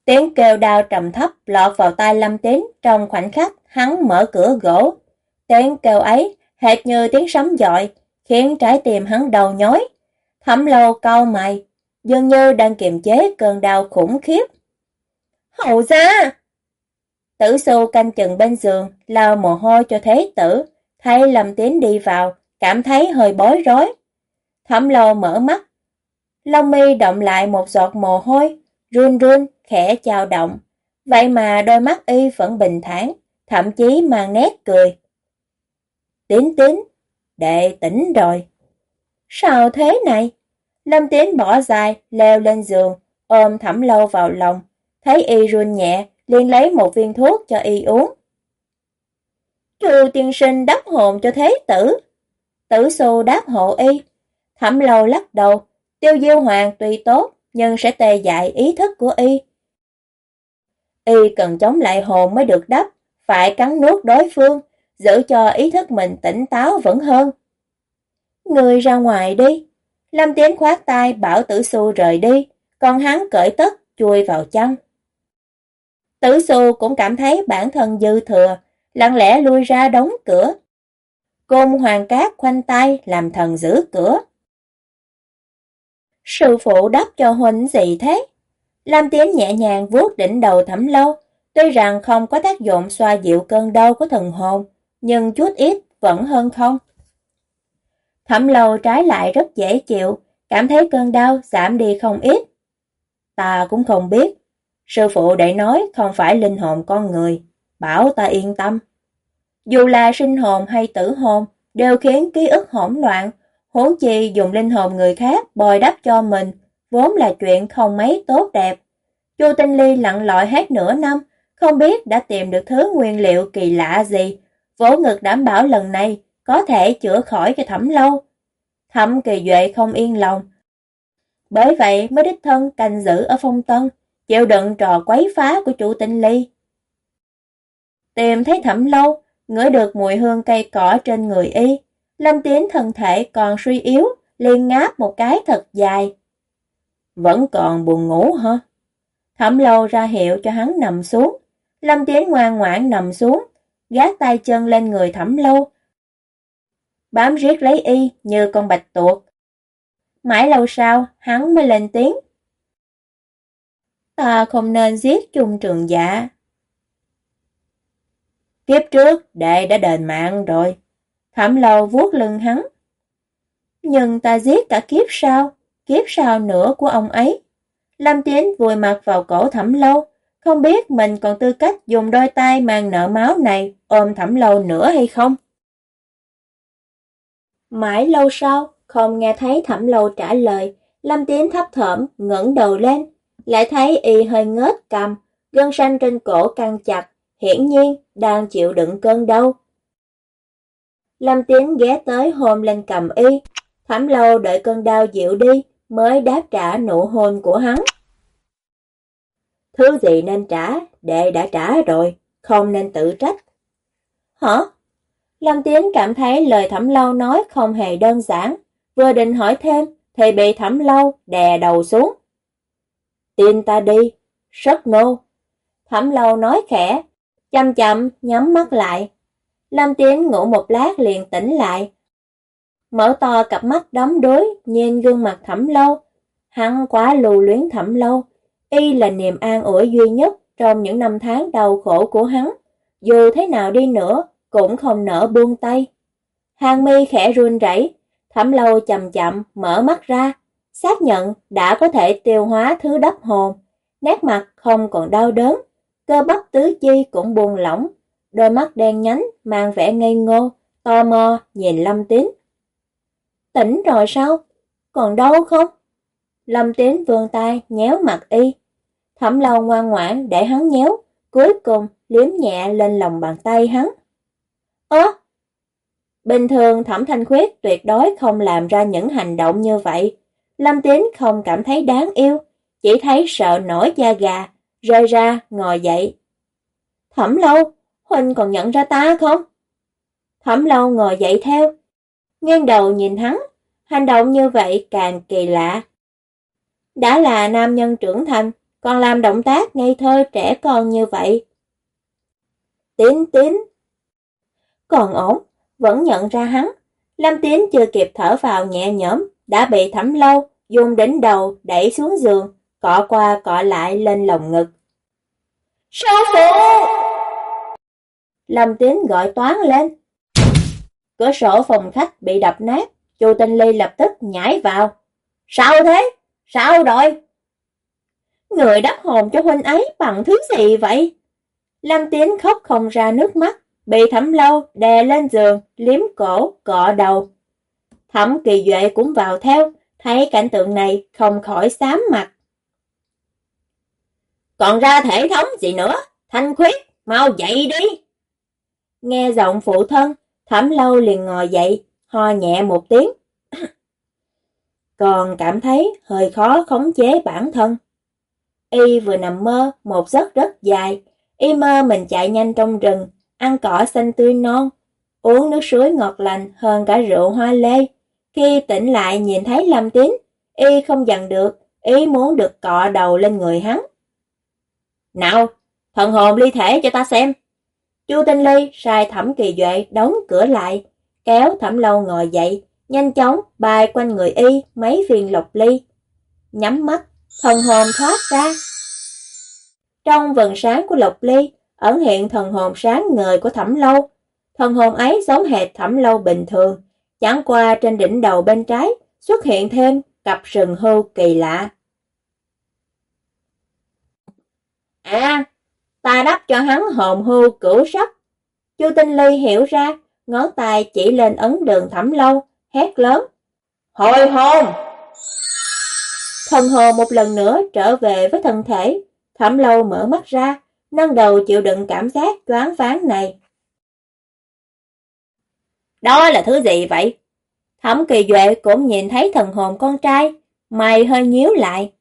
Tiếng kêu đau trầm thấp lọt vào tai Lâm tiến trong khoảnh khắc hắn mở cửa gỗ. Tiếng kêu ấy hệt như tiếng sấm dội, khiến trái tim hắn đầu nhói. Thẩm lâu cau mày, dường như đang kiềm chế cơn đau khủng khiếp. Hậu ra! Tử xu canh chừng bên giường, lau mồ hôi cho thế tử, thấy Lâm Tín đi vào, cảm thấy hơi bối rối. Thẩm lâu mở mắt, lông mi động lại một giọt mồ hôi, run run, khẽ chào động. Vậy mà đôi mắt y vẫn bình thản, thậm chí mang nét cười. Tín tín, đệ tỉnh rồi. Sao thế này? Lâm Tín bỏ dài, leo lên giường, ôm thẩm lâu vào lòng. Thấy y run nhẹ, liền lấy một viên thuốc cho y uống. Trừ tiên sinh đắp hồn cho thế tử. Tử xu đáp hộ y. Thẩm lâu lắc đầu, tiêu diêu hoàng tuy tốt, nhưng sẽ tê dại ý thức của y. Y cần chống lại hồn mới được đắp, phải cắn nuốt đối phương, giữ cho ý thức mình tỉnh táo vẫn hơn. Người ra ngoài đi. Lâm Tiến khoát tay bảo tử xu rời đi, còn hắn cởi tất chui vào chăn. Tử Xu cũng cảm thấy bản thân dư thừa, lặng lẽ lui ra đóng cửa. Côn hoàng cát khoanh tay làm thần giữ cửa. Sư phụ đắp cho huynh gì thế? Lam Tiến nhẹ nhàng vuốt đỉnh đầu thẩm lâu, tuy rằng không có tác dụng xoa dịu cơn đau của thần hồn, nhưng chút ít vẫn hơn không. Thẩm lâu trái lại rất dễ chịu, cảm thấy cơn đau giảm đi không ít. Ta cũng không biết, sư phụ đã nói không phải linh hồn con người, bảo ta yên tâm. Dù là sinh hồn hay tử hồn, đều khiến ký ức hỗn loạn, huống chi dùng linh hồn người khác bồi đắp cho mình, vốn là chuyện không mấy tốt đẹp. Chu Tinh Ly lặn lội hết nửa năm, không biết đã tìm được thứ nguyên liệu kỳ lạ gì, vỗ ngực đảm bảo lần này có thể chữa khỏi cho thẩm lâu. Thẩm kỳ duệ không yên lòng. Bởi vậy mới đích thân canh giữ ở phong tân, chịu đựng trò quấy phá của chủ tinh ly. Tìm thấy thẩm lâu, ngửi được mùi hương cây cỏ trên người y. Lâm Tiến thân thể còn suy yếu, liền ngáp một cái thật dài. Vẫn còn buồn ngủ hả? Thẩm lâu ra hiệu cho hắn nằm xuống. Lâm Tiến ngoan ngoãn nằm xuống, gác tay chân lên người thẩm lâu. Bám riết lấy y như con bạch tuộc. Mãi lâu sau, hắn mới lên tiếng. Ta không nên giết chung trường Giả Kiếp trước, đệ đã đền mạng rồi. Thẩm lâu vuốt lưng hắn. Nhưng ta giết cả kiếp sau, kiếp sau nữa của ông ấy. Lâm Tiến vùi mặt vào cổ thẩm lâu, không biết mình còn tư cách dùng đôi tay mang nợ máu này ôm thẩm lâu nữa hay không. Mãi lâu sau, không nghe thấy thẩm lâu trả lời, Lâm Tiến thấp thởm, ngẩng đầu lên, lại thấy y hơi ngớt cầm, gân xanh trên cổ căng chặt, hiển nhiên đang chịu đựng cơn đau. Lâm Tiến ghé tới hôn lên cầm y, thảm lâu đợi cơn đau dịu đi, mới đáp trả nụ hôn của hắn. Thứ gì nên trả, đệ đã trả rồi, không nên tự trách. Hả? Lâm Tiến cảm thấy lời thẩm lâu nói không hề đơn giản, vừa định hỏi thêm thì bị thẩm lâu đè đầu xuống. Tin ta đi, rất nô. Thẩm lâu nói khẽ, chậm chậm nhắm mắt lại. Lâm Tiến ngủ một lát liền tỉnh lại. Mở to cặp mắt đóng đối, nhìn gương mặt thẩm lâu. Hắn quá lù luyến thẩm lâu. Y là niềm an ủi duy nhất trong những năm tháng đau khổ của hắn. Dù thế nào đi nữa, cũng không nỡ buông tay. Hàng mi khẽ run rẩy, thẩm lâu chậm chậm mở mắt ra, xác nhận đã có thể tiêu hóa thứ đắp hồn, nét mặt không còn đau đớn, cơ bắp tứ chi cũng buông lỏng, đôi mắt đen nhánh mang vẻ ngây ngô, tò mò nhìn Lâm Tín. Tỉnh rồi sao? Còn đau không? Lâm Tín vươn tay nhéo mặt y. Thẩm lâu ngoan ngoãn để hắn nhéo, cuối cùng liếm nhẹ lên lòng bàn tay hắn. Ơ! Bình thường Thẩm Thanh Khuyết tuyệt đối không làm ra những hành động như vậy. Lâm Tín không cảm thấy đáng yêu, chỉ thấy sợ nổi da gà, rơi ra ngồi dậy. Thẩm lâu, Huynh còn nhận ra ta không? Thẩm lâu ngồi dậy theo, nghiêng đầu nhìn hắn, hành động như vậy càng kỳ lạ. Đã là nam nhân trưởng thành, còn làm động tác ngây thơ trẻ con như vậy. Tín tín. Còn ổn, vẫn nhận ra hắn. Lâm Tín chưa kịp thở vào nhẹ nhõm, đã bị thẩm lâu, dùng đỉnh đầu đẩy xuống giường, cọ qua cọ lại lên lồng ngực. Sư phụ! Lâm Tín gọi toán lên. Cửa sổ phòng khách bị đập nát, Chu Tinh Ly lập tức nhảy vào. Sao thế? Sao rồi? Người đắp hồn cho huynh ấy bằng thứ gì vậy? Lâm Tiến khóc không ra nước mắt, bị thẩm lâu đè lên giường, liếm cổ, cọ đầu. Thẩm kỳ duệ cũng vào theo, thấy cảnh tượng này không khỏi xám mặt. Còn ra thể thống gì nữa? Thanh khuyết, mau dậy đi! Nghe giọng phụ thân, thẩm lâu liền ngồi dậy, ho nhẹ một tiếng. Còn cảm thấy hơi khó khống chế bản thân. Y vừa nằm mơ một giấc rất dài, y mơ mình chạy nhanh trong rừng, ăn cỏ xanh tươi non, uống nước suối ngọt lành hơn cả rượu hoa lê. Khi tỉnh lại nhìn thấy Lâm Tín, y không dằn được, ý muốn được cọ đầu lên người hắn. Nào, thần hồn ly thể cho ta xem. Chu Tinh Ly sai Thẩm Kỳ Duệ đóng cửa lại, kéo Thẩm Lâu ngồi dậy, nhanh chóng bay quanh người y mấy viên lộc ly. Nhắm mắt, thần hồn thoát ra. Trong vần sáng của lộc ly, ẩn hiện thần hồn sáng ngời của Thẩm Lâu. Thần hồn ấy giống hệt Thẩm Lâu bình thường, chẳng qua trên đỉnh đầu bên trái xuất hiện thêm cặp sừng hưu kỳ lạ. À, ta đắp cho hắn hồn hưu cửu sắc. Chu Tinh Ly hiểu ra, ngón tay chỉ lên ấn đường thẩm lâu, hét lớn. Hồi hồn! Thần hồ một lần nữa trở về với thân thể, thẩm lâu mở mắt ra, nâng đầu chịu đựng cảm giác choáng váng này. Đó là thứ gì vậy? Thẩm kỳ duệ cũng nhìn thấy thần hồn con trai, mày hơi nhíu lại.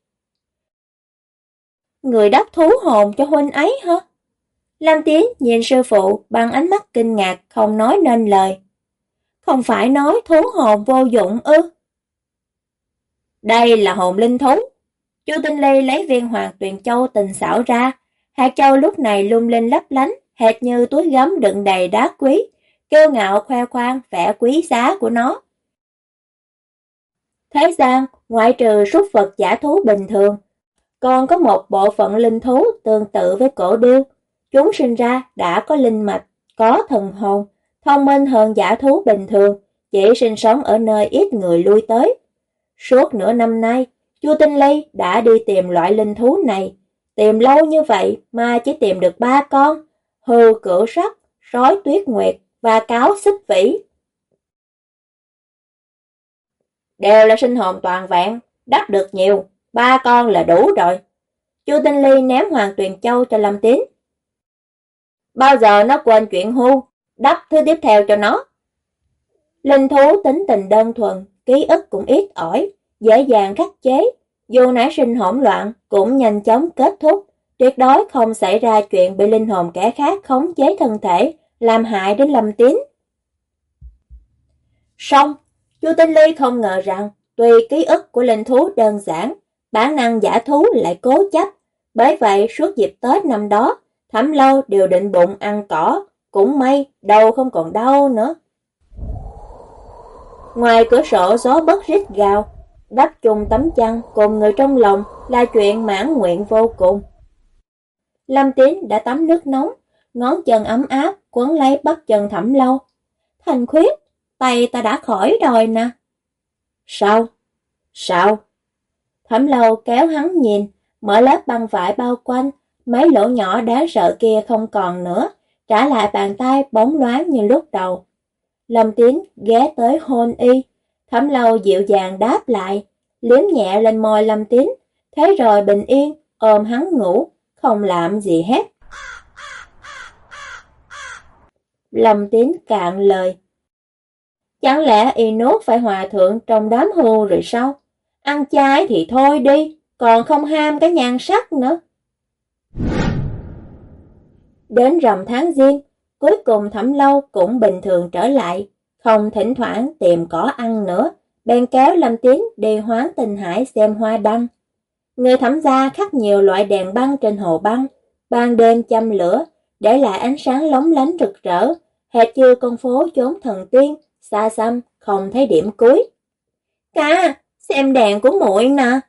Người đắp thú hồn cho huynh ấy hả? Lam Tiến nhìn sư phụ bằng ánh mắt kinh ngạc không nói nên lời. Không phải nói thú hồn vô dụng ư? Đây là hồn linh thú. Chu Tinh Ly lấy viên hoàng tuyền châu tình xảo ra. Hạt châu lúc này lung linh lấp lánh, hệt như túi gấm đựng đầy đá quý, kêu ngạo khoe khoang vẻ quý giá của nó. Thế gian, ngoại trừ súc vật giả thú bình thường, còn có một bộ phận linh thú tương tự với cổ điêu. Chúng sinh ra đã có linh mạch, có thần hồn, thông minh hơn giả thú bình thường, chỉ sinh sống ở nơi ít người lui tới. Suốt nửa năm nay, Chu Tinh Ly đã đi tìm loại linh thú này. Tìm lâu như vậy mà chỉ tìm được ba con, hư cửu sắc, sói tuyết nguyệt và cáo xích vĩ. Đều là sinh hồn toàn vẹn, đắp được nhiều, ba con là đủ rồi. Chu Tinh Ly ném Hoàng Tuyền Châu cho Lâm Tín. Bao giờ nó quên chuyện hưu, đắp thứ tiếp theo cho nó. Linh thú tính tình đơn thuần, ký ức cũng ít ỏi, dễ dàng khắc chế, dù nảy sinh hỗn loạn cũng nhanh chóng kết thúc, tuyệt đối không xảy ra chuyện bị linh hồn kẻ khác khống chế thân thể, làm hại đến Lâm Tín. Xong, Chu Tinh Ly không ngờ rằng, tuy ký ức của linh thú đơn giản, bản năng giả thú lại cố chấp. Bởi vậy suốt dịp Tết năm đó, Thẩm Lâu đều định bụng ăn cỏ, cũng may đầu không còn đau nữa. Ngoài cửa sổ gió bất rít gào, đắp chung tấm chăn cùng người trong lòng là chuyện mãn nguyện vô cùng. Lâm Tín đã tắm nước nóng, ngón chân ấm áp quấn lấy bắt chân Thẩm Lâu. Thành khuyết, tay ta đã khỏi rồi nè. Sao? Sao? Thẩm lâu kéo hắn nhìn, mở lớp băng vải bao quanh, mấy lỗ nhỏ đáng sợ kia không còn nữa, trả lại bàn tay bóng loáng như lúc đầu. Lâm Tín ghé tới hôn y, thẩm lâu dịu dàng đáp lại, liếm nhẹ lên môi Lâm Tín, thế rồi bình yên, ôm hắn ngủ, không làm gì hết. Lâm Tín cạn lời. Chẳng lẽ y nốt phải hòa thượng trong đám hưu rồi sao? Ăn chay thì thôi đi, còn không ham cái nhan sắc nữa. Đến rằm tháng giêng, cuối cùng thẩm lâu cũng bình thường trở lại, không thỉnh thoảng tìm cỏ ăn nữa, bèn kéo Lâm Tiến đi hoán tình hải xem hoa đăng. Người thẩm gia khắc nhiều loại đèn băng trên hồ băng, ban đêm châm lửa, để lại ánh sáng lóng lánh rực rỡ, hệt như con phố chốn thần tiên, xa xăm, không thấy điểm cuối. Ca, xem đèn của muội nè.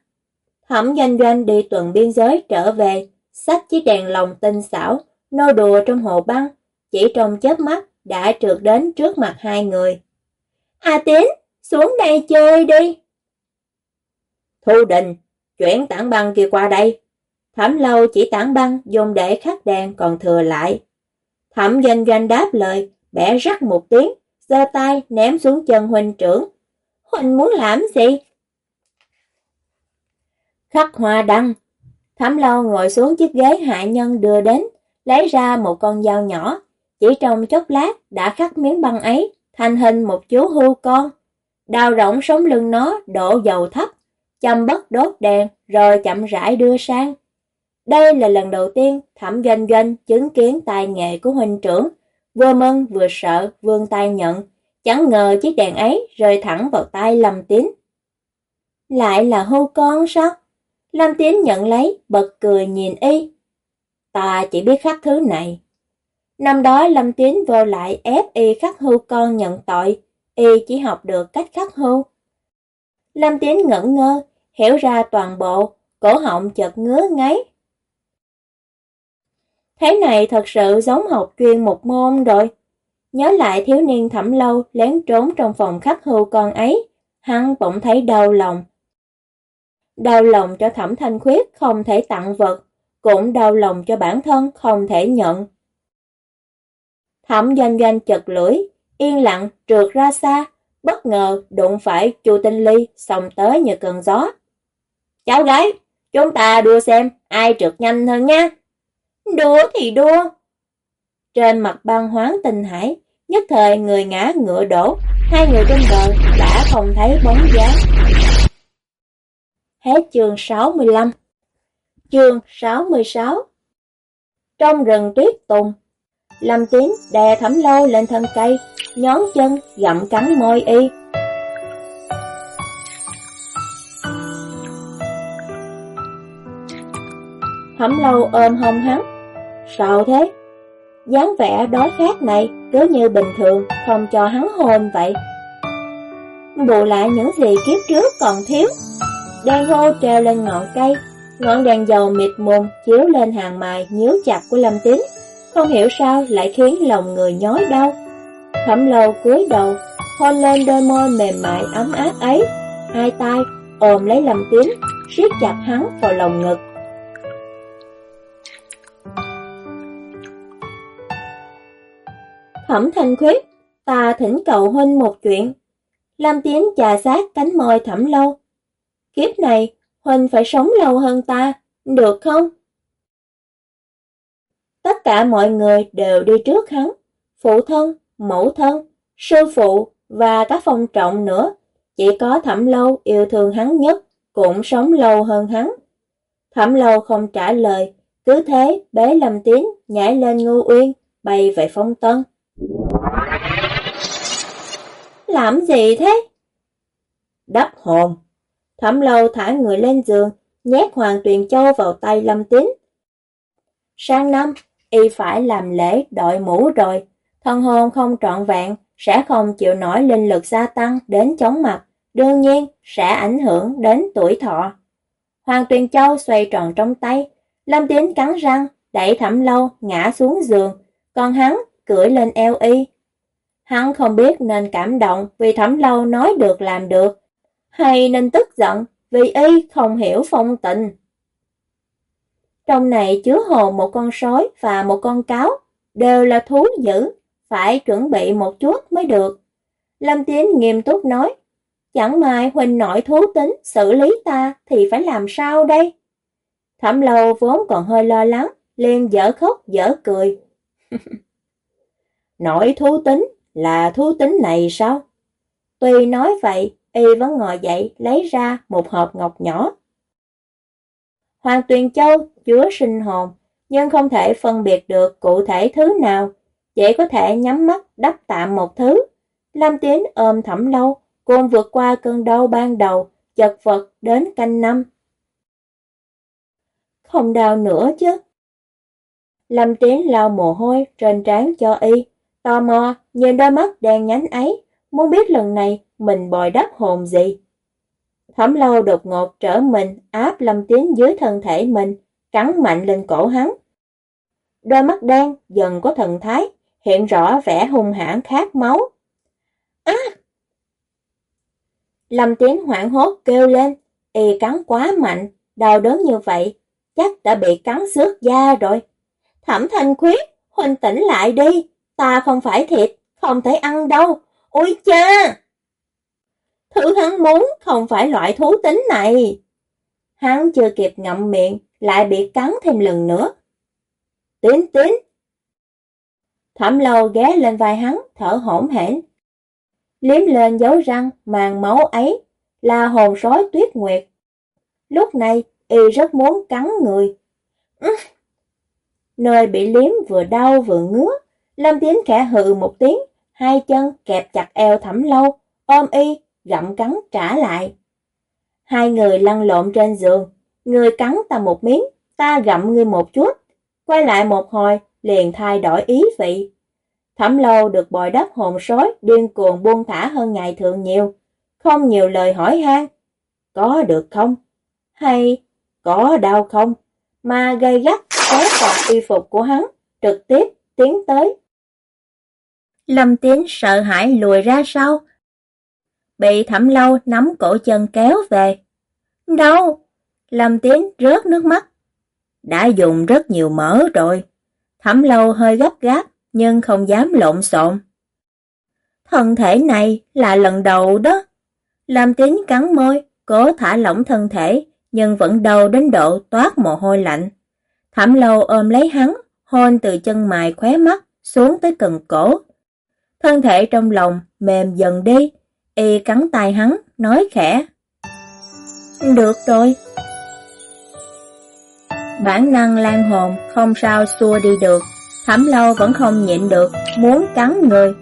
Thẩm doanh doanh đi tuần biên giới trở về, xách chiếc đèn lồng tinh xảo, nô đùa trong hồ băng, chỉ trong chớp mắt đã trượt đến trước mặt hai người. hà Tín, xuống đây chơi đi. Thu Đình, chuyển tảng băng kia qua đây. Thẩm lâu chỉ tảng băng dùng để khắc đèn còn thừa lại. Thẩm doanh doanh đáp lời, bẻ rắc một tiếng, giơ tay ném xuống chân huynh trưởng. Huynh muốn làm gì? Khắc hoa đăng. Thám lâu ngồi xuống chiếc ghế hạ nhân đưa đến, lấy ra một con dao nhỏ. Chỉ trong chốc lát đã khắc miếng băng ấy, thành hình một chú hưu con. Đào rộng sống lưng nó, đổ dầu thấp, châm bất đốt đèn, rồi chậm rãi đưa sang. Đây là lần đầu tiên Thẩm Doanh Doanh chứng kiến tài nghệ của huynh trưởng, vừa mừng vừa sợ, vươn tay nhận, chẳng ngờ chiếc đèn ấy rơi thẳng vào tay Lâm Tín. Lại là hô con sao? Lâm Tín nhận lấy, bật cười nhìn y. Ta chỉ biết khắc thứ này. Năm đó Lâm Tín vô lại ép y khắc hưu con nhận tội, y chỉ học được cách khắc hưu. Lâm Tín ngẩn ngơ, hiểu ra toàn bộ, cổ họng chợt ngứa ngáy. Thế này thật sự giống học chuyên một môn rồi. Nhớ lại thiếu niên thẩm lâu lén trốn trong phòng khắc hưu con ấy, hắn bỗng thấy đau lòng. Đau lòng cho thẩm thanh khuyết không thể tặng vật, cũng đau lòng cho bản thân không thể nhận. Thẩm doanh doanh chật lưỡi, yên lặng trượt ra xa, bất ngờ đụng phải Chu Tinh Ly xông tới như cơn gió. Cháu gái, chúng ta đua xem ai trượt nhanh hơn nha. Đua thì đua. Trên mặt băng hoáng tình hải, nhất thời người ngã ngựa đổ, hai người trên bờ đã không thấy bóng dáng. Hết chương 65 Chương 66 Trong rừng tuyết tùng, Lâm Tiến đè thẩm lâu lên thân cây, nhón chân, gặm cắn môi y. Thẩm lâu ôm hông hắn. Sao thế? dáng vẻ đói khát này cứ như bình thường, không cho hắn hôn vậy. Bù lại những gì kiếp trước còn thiếu. Đèn hô treo lên ngọn cây, ngọn đèn dầu mịt mùng chiếu lên hàng mài nhíu chặt của Lâm Tín. Không hiểu sao lại khiến lòng người nhói đau. Thẩm lâu cúi đầu, hôn lên đôi môi mềm mại ấm áp ấy. Hai tay ôm lấy Lâm Tín, siết chặt hắn vào lòng ngực. Thẩm thanh khuyết, ta thỉnh cầu huynh một chuyện. Lam Tiến chà sát cánh môi thẩm lâu. Kiếp này, huynh phải sống lâu hơn ta, được không? Tất cả mọi người đều đi trước hắn, phụ thân, mẫu thân, sư phụ và các phong trọng nữa. Chỉ có thẩm lâu yêu thương hắn nhất, cũng sống lâu hơn hắn. Thẩm lâu không trả lời, cứ thế bế Lâm Tiến nhảy lên ngu uyên, bay về phong tân. Làm gì thế? Đắp hồn. Thẩm lâu thả người lên giường, nhét Hoàng Tuyền Châu vào tay Lâm Tín. Sang năm, y phải làm lễ đội mũ rồi. Thân hồn không trọn vẹn, sẽ không chịu nổi linh lực gia tăng đến chóng mặt, đương nhiên sẽ ảnh hưởng đến tuổi thọ. Hoàng Tuyền Châu xoay tròn trong tay, Lâm Tín cắn răng, đẩy thẩm lâu ngã xuống giường, còn hắn cưỡi lên eo y. Hắn không biết nên cảm động vì thẩm lâu nói được làm được, hay nên tức giận vì y không hiểu phong tình. Trong này chứa hồn một con sói và một con cáo, đều là thú dữ, phải chuẩn bị một chút mới được. Lâm Tiến nghiêm túc nói, chẳng mai huynh nội thú tính xử lý ta thì phải làm sao đây? Thẩm lâu vốn còn hơi lo lắng, liền dở khóc dở cười. nội thú tính là thú tính này sao? Tuy nói vậy, y vẫn ngồi dậy lấy ra một hộp ngọc nhỏ. Hoàng Tuyền Châu chứa sinh hồn, nhưng không thể phân biệt được cụ thể thứ nào, chỉ có thể nhắm mắt đắp tạm một thứ. Lam Tiến ôm thẩm lâu, cùng vượt qua cơn đau ban đầu, chật vật đến canh năm. Không đau nữa chứ. Lâm Tiến lau mồ hôi trên trán cho y, tò mò nhìn đôi mắt đen nhánh ấy, muốn biết lần này mình bồi đắp hồn gì. Thẩm lâu đột ngột trở mình áp Lâm Tiến dưới thân thể mình, cắn mạnh lên cổ hắn. Đôi mắt đen dần có thần thái, hiện rõ vẻ hung hãn khát máu. Á! Lâm Tiến hoảng hốt kêu lên, y cắn quá mạnh, đau đớn như vậy, chắc đã bị cắn xước da rồi. Thẩm thanh khuyết, huynh tỉnh lại đi, ta không phải thịt, không thể ăn đâu, ôi cha! Thứ hắn muốn không phải loại thú tính này. Hắn chưa kịp ngậm miệng, lại bị cắn thêm lần nữa. Tín tín! Thẩm lâu ghé lên vai hắn, thở hổn hển. Liếm lên dấu răng, màn máu ấy, là hồn sói tuyết nguyệt. Lúc này, y rất muốn cắn người. Nơi bị liếm vừa đau vừa ngứa, Lâm Tiến khẽ hừ một tiếng, hai chân kẹp chặt eo thẩm lâu, ôm y, gặm cắn trả lại. Hai người lăn lộn trên giường, người cắn ta một miếng, ta gặm ngươi một chút. Quay lại một hồi, liền thay đổi ý vị. Thẩm lâu được bồi đắp hồn sói, điên cuồng buông thả hơn ngày thường nhiều. Không nhiều lời hỏi han. Có được không? Hay có đau không? Mà gây gắt kéo vào y phục của hắn, trực tiếp tiến tới. Lâm Tiến sợ hãi lùi ra sau. Bị thẩm lâu nắm cổ chân kéo về. Đâu? Lâm Tiến rớt nước mắt. Đã dùng rất nhiều mỡ rồi. Thẩm lâu hơi gấp gáp, nhưng không dám lộn xộn. Thân thể này là lần đầu đó. Lâm Tiến cắn môi, cố thả lỏng thân thể, nhưng vẫn đau đến độ toát mồ hôi lạnh. Thẩm lâu ôm lấy hắn, hôn từ chân mày khóe mắt xuống tới cần cổ. Thân thể trong lòng mềm dần đi, y cắn tay hắn, nói khẽ. Được rồi. Bản năng lan hồn không sao xua đi được, thẩm lâu vẫn không nhịn được, muốn cắn người.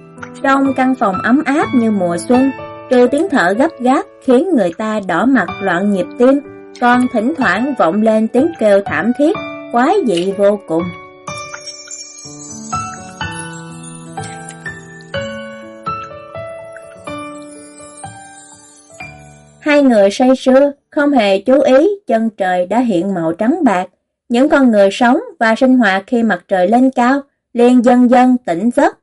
Trong căn phòng ấm áp như mùa xuân, trừ tiếng thở gấp gáp khiến người ta đỏ mặt loạn nhịp tim, còn thỉnh thoảng vọng lên tiếng kêu thảm thiết, quái dị vô cùng. Hai người say sưa, không hề chú ý chân trời đã hiện màu trắng bạc. Những con người sống và sinh hoạt khi mặt trời lên cao, liền dần dần tỉnh giấc.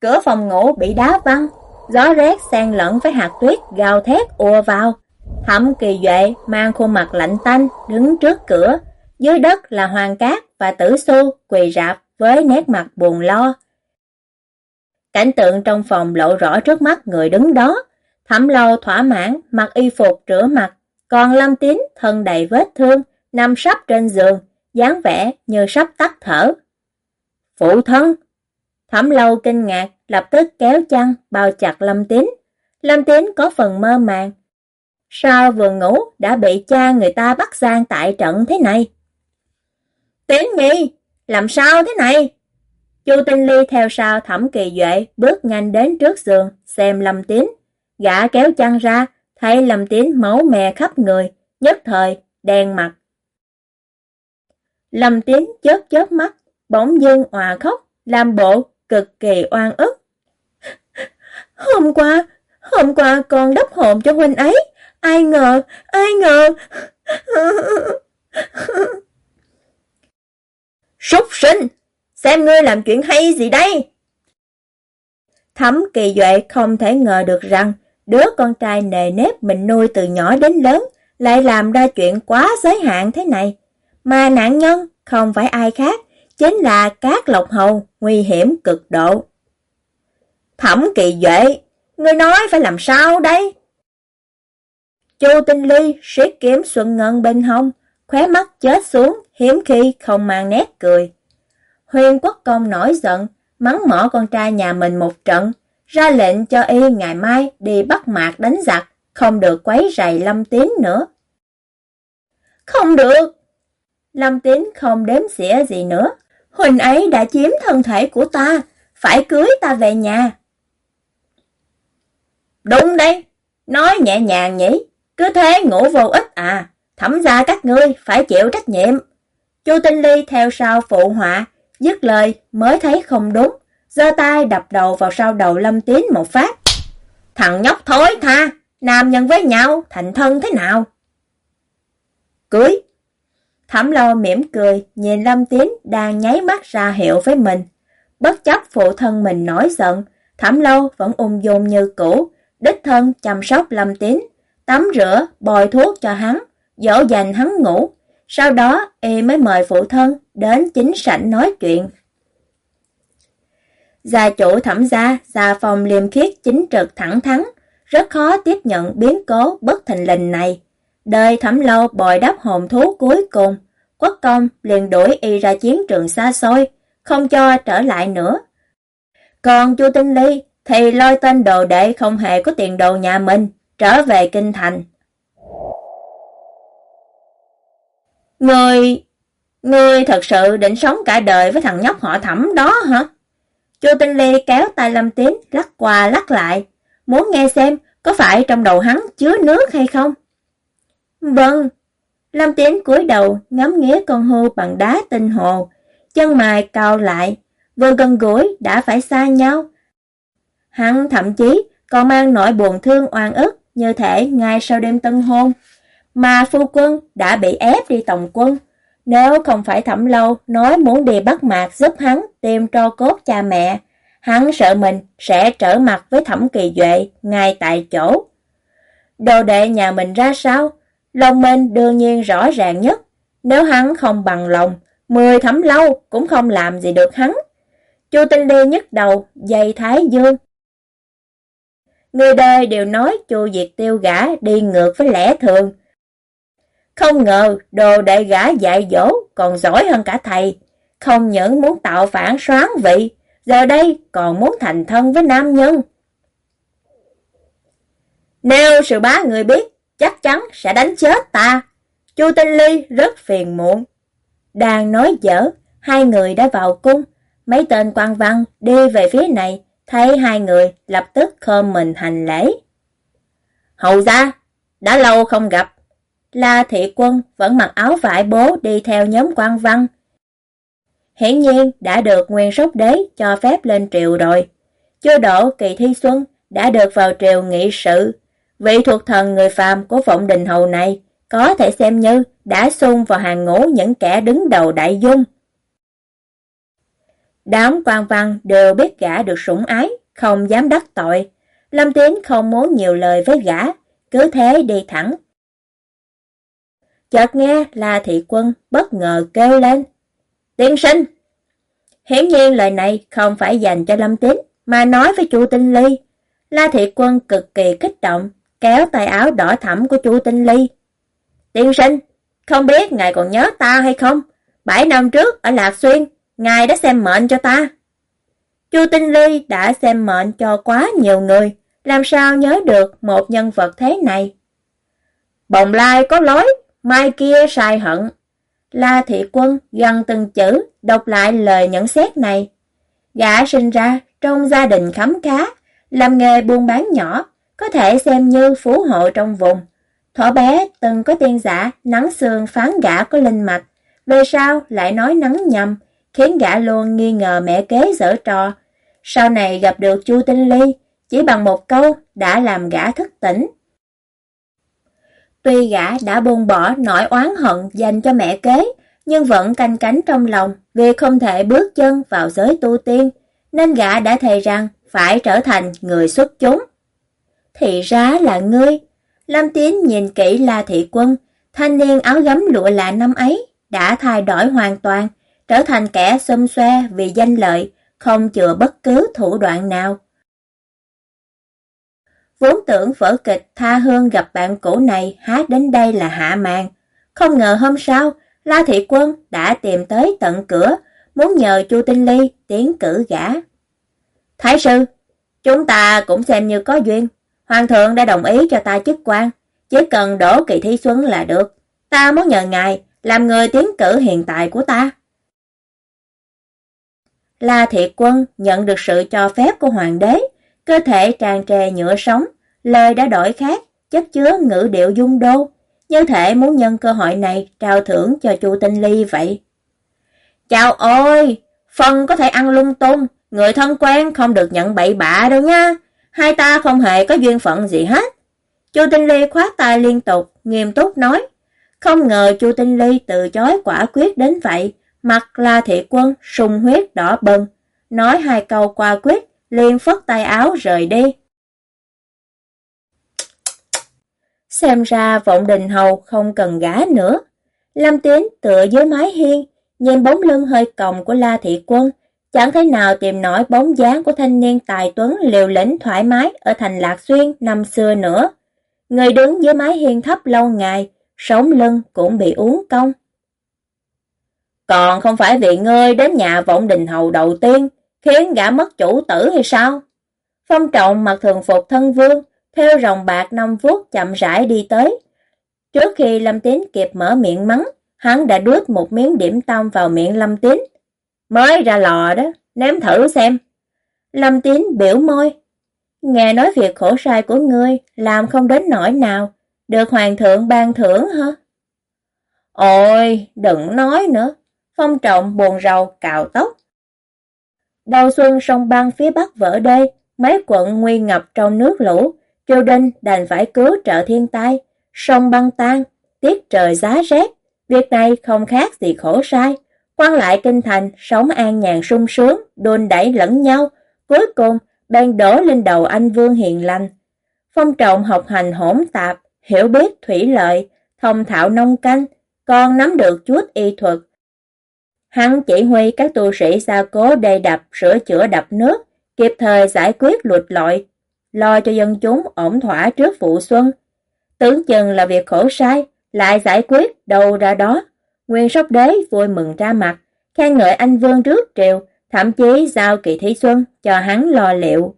Cửa phòng ngủ bị đá văng, gió rét xen lẫn với hạt tuyết gào thét ùa vào. Thẩm kỳ duệ mang khuôn mặt lạnh tanh đứng trước cửa, dưới đất là Hoàng Cát và Tử Xu quỳ rạp với nét mặt buồn lo. Cảnh tượng trong phòng lộ rõ trước mắt người đứng đó, Thẩm lâu thỏa mãn, mặc y phục rửa mặt, còn Lâm Tín thân đầy vết thương, nằm sắp trên giường, dáng vẻ như sắp tắt thở. Phụ thân! Thẩm lâu kinh ngạc, lập tức kéo chăn, bao chặt Lâm Tín. Lâm Tín có phần mơ màng. Sao vừa ngủ đã bị cha người ta bắt gian tại trận thế này? Tín nhi, làm sao thế này? Chu Tinh Ly theo sau Thẩm Kỳ Duệ bước nhanh đến trước giường xem Lâm Tín. Gã kéo chăn ra, thấy Lâm Tín máu mè khắp người, nhất thời, đen mặt. Lâm Tín chớp chớp mắt, bỗng dưng òa khóc, làm bộ cực kỳ oan ức. Hôm qua, hôm qua con đắp hồn cho huynh ấy, ai ngờ, ai ngờ. Súc sinh, xem ngươi làm chuyện hay gì đây? Thẩm kỳ duệ không thể ngờ được rằng đứa con trai nề nếp mình nuôi từ nhỏ đến lớn lại làm ra chuyện quá giới hạn thế này. Mà nạn nhân không phải ai khác, chính là Cát Lộc Hầu, nguy hiểm cực độ. Thẩm kỳ duệ, người nói phải làm sao đây? Chu Tinh Ly siết kiếm Xuân Ngân bên hông, khóe mắt chết xuống, hiếm khi không mang nét cười. Huyền Quốc Công nổi giận, mắng mỏ con trai nhà mình một trận, ra lệnh cho y ngày mai đi bắt mạc đánh giặc, không được quấy rầy Lâm Tín nữa. Không được! Lâm Tín không đếm xỉa gì nữa. Huỳnh ấy đã chiếm thân thể của ta, phải cưới ta về nhà. Đúng đấy, nói nhẹ nhàng nhỉ, cứ thế ngủ vô ích à, thẩm ra các ngươi phải chịu trách nhiệm. Chu Tinh Ly theo sau phụ họa, dứt lời mới thấy không đúng, giơ tay đập đầu vào sau đầu Lâm Tín một phát. Thằng nhóc thối tha, nam nhân với nhau, thành thân thế nào? Cưới. Thẩm lâu mỉm cười, nhìn Lâm Tín đang nháy mắt ra hiệu với mình. Bất chấp phụ thân mình nổi giận, Thẩm lâu vẫn ung dung như cũ, đích thân chăm sóc Lâm Tín, tắm rửa, bồi thuốc cho hắn, dỗ dành hắn ngủ. Sau đó, y mới mời phụ thân đến chính sảnh nói chuyện. Gia chủ thẩm gia, gia phòng liêm khiết chính trực thẳng thắn, rất khó tiếp nhận biến cố bất thình lình này. Đời thẩm lâu bồi đắp hồn thú cuối cùng, quốc công liền đuổi y ra chiến trường xa xôi, không cho trở lại nữa. Còn chu Tinh Ly thì lôi tên đồ đệ không hề có tiền đồ nhà mình, trở về kinh thành. Người... Ngươi thật sự định sống cả đời với thằng nhóc họ thẩm đó hả? Chu Tinh Ly kéo tay Lâm Tín lắc qua lắc lại, muốn nghe xem có phải trong đầu hắn chứa nước hay không. Vâng. Lâm Tín cúi đầu ngắm nghía con hươu bằng đá tinh hồ, chân mày cau lại, vừa gần gũi đã phải xa nhau. Hắn thậm chí còn mang nỗi buồn thương oan ức như thể ngay sau đêm tân hôn, mà phu quân đã bị ép đi tổng quân. Nếu không phải thẩm lâu nói muốn đi bắt mạc giúp hắn tìm tro cốt cha mẹ, hắn sợ mình sẽ trở mặt với thẩm kỳ duệ ngay tại chỗ. Đồ đệ nhà mình ra sao? Lòng mình đương nhiên rõ ràng nhất. Nếu hắn không bằng lòng, mười thẩm lâu cũng không làm gì được hắn. Chu Tinh Ly nhức đầu, dây thái dương. Người đời đều nói Chu Diệt Tiêu gã đi ngược với lẽ thường. Không ngờ đồ đệ gã dạy dỗ còn giỏi hơn cả thầy. Không những muốn tạo phản soán vị, giờ đây còn muốn thành thân với nam nhân. Nếu sự bá người biết, chắc chắn sẽ đánh chết ta. Chu Tinh Ly rất phiền muộn. Đang nói dở, hai người đã vào cung. Mấy tên quan văn đi về phía này, thấy hai người lập tức khom mình hành lễ. Hầu ra, đã lâu không gặp. La Thị Quân vẫn mặc áo vải bố đi theo nhóm quan văn. Hiển nhiên đã được nguyên sốc đế cho phép lên triều rồi. Chưa đổ kỳ thi xuân đã được vào triều nghị sự. Vị thuộc thần người phàm của Vọng Đình Hầu này có thể xem như đã xung vào hàng ngũ những kẻ đứng đầu đại dung. Đám quan văn đều biết gã được sủng ái, không dám đắc tội. Lâm Tiến không muốn nhiều lời với gã, cứ thế đi thẳng. Chợt nghe là thị quân bất ngờ kêu lên. Tiên sinh! Hiển nhiên lời này không phải dành cho Lâm Tín, mà nói với chu Tinh Ly. La thị quân cực kỳ kích động, kéo tay áo đỏ thẫm của chu Tinh Ly. Tiên sinh, không biết ngài còn nhớ ta hay không? Bảy năm trước ở Lạc Xuyên, ngài đã xem mệnh cho ta. Chu Tinh Ly đã xem mệnh cho quá nhiều người, làm sao nhớ được một nhân vật thế này? Bồng lai có lối, mai kia sai hận. La Thị Quân gần từng chữ đọc lại lời nhận xét này. Gã sinh ra trong gia đình khấm khá, làm nghề buôn bán nhỏ, có thể xem như phú hộ trong vùng. Thỏ bé từng có tiên giả nắng xương phán gã có linh mạch, về sau lại nói nắng nhầm, khiến gã luôn nghi ngờ mẹ kế dở trò. Sau này gặp được Chu Tinh Ly, chỉ bằng một câu đã làm gã thức tỉnh. Tuy gã đã buông bỏ nỗi oán hận dành cho mẹ kế, nhưng vẫn canh cánh trong lòng vì không thể bước chân vào giới tu tiên, nên gã đã thề rằng phải trở thành người xuất chúng. Thì ra là ngươi. Lâm Tiến nhìn kỹ La Thị Quân, thanh niên áo gấm lụa lạ năm ấy, đã thay đổi hoàn toàn, trở thành kẻ xâm xoe vì danh lợi, không chừa bất cứ thủ đoạn nào. Vốn tưởng vở kịch Tha Hương gặp bạn cũ này hát đến đây là hạ màn. Không ngờ hôm sau, La Thị Quân đã tìm tới tận cửa, muốn nhờ Chu Tinh Ly tiến cử gã. Thái sư, chúng ta cũng xem như có duyên. Hoàng thượng đã đồng ý cho ta chức quan, chỉ cần đổ kỳ thi xuân là được. Ta muốn nhờ ngài làm người tiến cử hiện tại của ta. La Thị Quân nhận được sự cho phép của hoàng đế, cơ thể tràn trề nhựa sống, lời đã đổi khác, chất chứa ngữ điệu dung đô, như thể muốn nhân cơ hội này trao thưởng cho Chu Tinh Ly vậy. Chào ôi, phần có thể ăn lung tung, người thân quen không được nhận bậy bạ đâu nha, hai ta không hề có duyên phận gì hết. Chu Tinh Ly khoát tay liên tục, nghiêm túc nói, không ngờ Chu Tinh Ly từ chối quả quyết đến vậy, mặt là Thị Quân sùng huyết đỏ bừng, nói hai câu qua quyết, liền phất tay áo rời đi. Xem ra vọng đình hầu không cần gã nữa. Lâm Tiến tựa dưới mái hiên, nhìn bóng lưng hơi còng của La Thị Quân, chẳng thấy nào tìm nổi bóng dáng của thanh niên tài tuấn liều lĩnh thoải mái ở thành Lạc Xuyên năm xưa nữa. Người đứng dưới mái hiên thấp lâu ngày, sống lưng cũng bị uống cong. Còn không phải vì ngươi đến nhà vọng đình hầu đầu tiên, khiến gã mất chủ tử hay sao? Phong trọng mặc thường phục thân vương, theo rồng bạc năm vuốt chậm rãi đi tới. Trước khi Lâm Tín kịp mở miệng mắng, hắn đã đút một miếng điểm tâm vào miệng Lâm Tín. Mới ra lò đó, nếm thử xem. Lâm Tín biểu môi. Nghe nói việc khổ sai của ngươi làm không đến nỗi nào, được hoàng thượng ban thưởng hả? Ôi, đừng nói nữa. Phong trọng buồn rầu cạo tóc. Đầu xuân sông băng phía bắc vỡ đê, mấy quận nguy ngập trong nước lũ, triều đình đành phải cứu trợ thiên tai, sông băng tan, tiết trời giá rét. Việc này không khác gì khổ sai. Quan lại kinh thành sống an nhàn sung sướng, đôn đẩy lẫn nhau, cuối cùng ban đổ lên đầu anh Vương hiền lành. Phong trọng học hành hỗn tạp, hiểu biết thủy lợi, thông thạo nông canh, còn nắm được chút y thuật. Hắn chỉ huy các tu sĩ gia cố đầy đập, sửa chữa đập nước, kịp thời giải quyết lụt lội, lo cho dân chúng ổn thỏa trước vụ xuân. Tưởng chừng là việc khổ sai, lại giải quyết đâu ra đó. Nguyên sóc đế vui mừng ra mặt, khen ngợi anh vương trước triều, thậm chí giao kỳ thí xuân cho hắn lo liệu.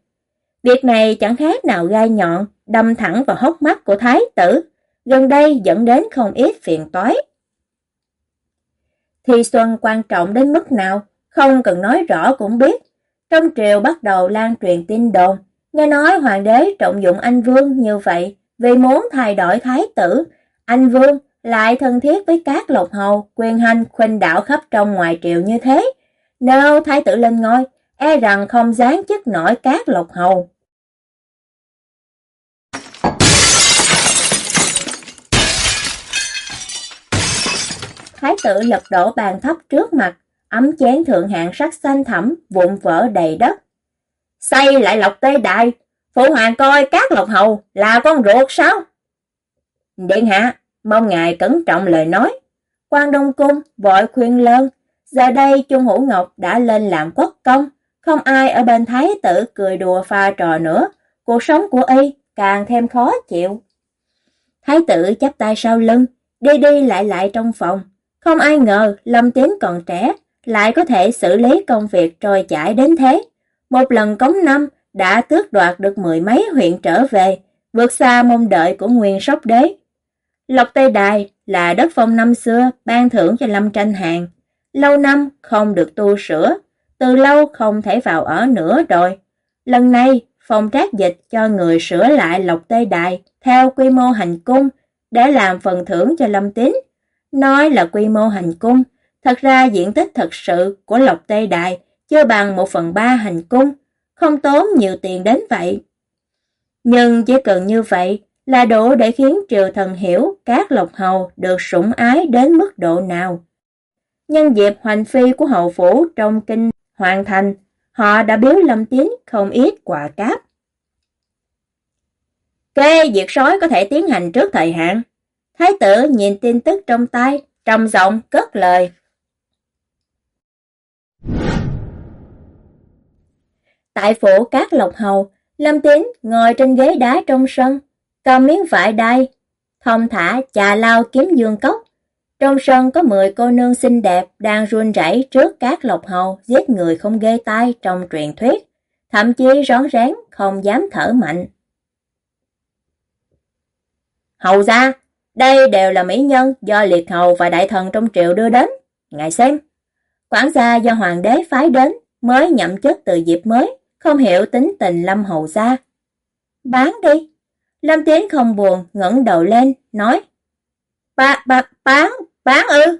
Việc này chẳng khác nào gai nhọn, đâm thẳng vào hốc mắt của thái tử, gần đây dẫn đến không ít phiền toái. Thi xuân quan trọng đến mức nào, không cần nói rõ cũng biết. Trong triều bắt đầu lan truyền tin đồn, nghe nói hoàng đế trọng dụng anh Vương như vậy vì muốn thay đổi thái tử. Anh Vương lại thân thiết với các lộc hầu, quyền hành khuynh đảo khắp trong ngoài triều như thế. Nếu thái tử lên ngôi, e rằng không dám chức nổi các lộc hầu. Thái tử lật đổ bàn thấp trước mặt, ấm chén thượng hạng sắc xanh thẳm, vụn vỡ đầy đất. Xây lại lộc tê đại, phụ hoàng coi các lộc hầu là con ruột sao? Điện hạ, mong ngài cẩn trọng lời nói. quan Đông Cung vội khuyên lơn, giờ đây Trung Hữu Ngọc đã lên làm quốc công, không ai ở bên thái tử cười đùa pha trò nữa, cuộc sống của y càng thêm khó chịu. Thái tử chắp tay sau lưng, đi đi lại lại trong phòng, không ai ngờ Lâm Tiến còn trẻ, lại có thể xử lý công việc trôi chảy đến thế. Một lần cống năm đã tước đoạt được mười mấy huyện trở về, vượt xa mong đợi của nguyên sóc đế. Lộc Tây Đài là đất phong năm xưa ban thưởng cho Lâm Tranh Hàng. Lâu năm không được tu sửa, từ lâu không thể vào ở nữa rồi. Lần này, phòng trác dịch cho người sửa lại Lộc Tây Đài theo quy mô hành cung để làm phần thưởng cho Lâm Tín. Nói là quy mô hành cung, thật ra diện tích thật sự của Lộc Tây Đại chưa bằng một phần ba hành cung, không tốn nhiều tiền đến vậy. Nhưng chỉ cần như vậy là đủ để khiến triều thần hiểu các lộc hầu được sủng ái đến mức độ nào. Nhân dịp hoành phi của hậu phủ trong kinh hoàn thành, họ đã biếu lâm tín không ít quà cáp. Kê diệt sói có thể tiến hành trước thời hạn. Thái tử nhìn tin tức trong tay, trầm giọng cất lời. Tại phủ các lộc hầu, Lâm Tín ngồi trên ghế đá trong sân, cầm miếng vải đai, thông thả chà lao kiếm dương cốc. Trong sân có 10 cô nương xinh đẹp đang run rẩy trước các lộc hầu giết người không ghê tai trong truyền thuyết, thậm chí rón rén không dám thở mạnh. Hầu ra, đây đều là mỹ nhân do liệt hầu và đại thần trong triều đưa đến. Ngài xem, quản gia do hoàng đế phái đến mới nhậm chức từ dịp mới, không hiểu tính tình Lâm hầu gia. Bán đi. Lâm Tiến không buồn, ngẩng đầu lên, nói. Ba, ba, bán, bán ư.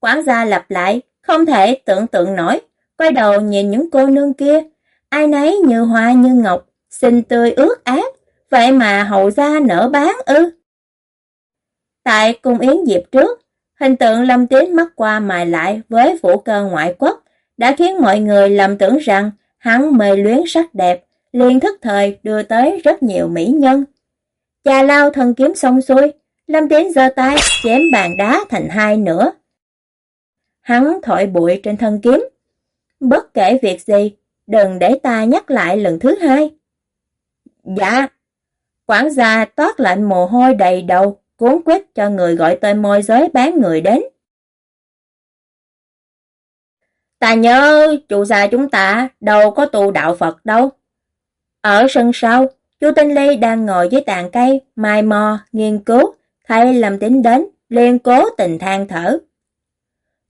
Quản gia lặp lại, không thể tưởng tượng nổi, quay đầu nhìn những cô nương kia, ai nấy như hoa như ngọc, xinh tươi ướt át, vậy mà hầu gia nở bán ư. Tại cung yến dịp trước, hình tượng Lâm Tiến mắc qua mài lại với vũ cơ ngoại quốc đã khiến mọi người lầm tưởng rằng hắn mê luyến sắc đẹp, liền thức thời đưa tới rất nhiều mỹ nhân. Chà lao thân kiếm xong xuôi, Lâm Tiến giơ tay chém bàn đá thành hai nửa. Hắn thổi bụi trên thân kiếm. Bất kể việc gì, đừng để ta nhắc lại lần thứ hai. Dạ. Quản gia toát lạnh mồ hôi đầy đầu, cuốn quýt cho người gọi tên môi giới bán người đến. Ta nhớ chủ gia chúng ta đâu có tu đạo Phật đâu. Ở sân sau, chu Tinh Ly đang ngồi dưới tàn cây, mai mò, nghiên cứu, thay Lâm tính đến, liền cố tình than thở.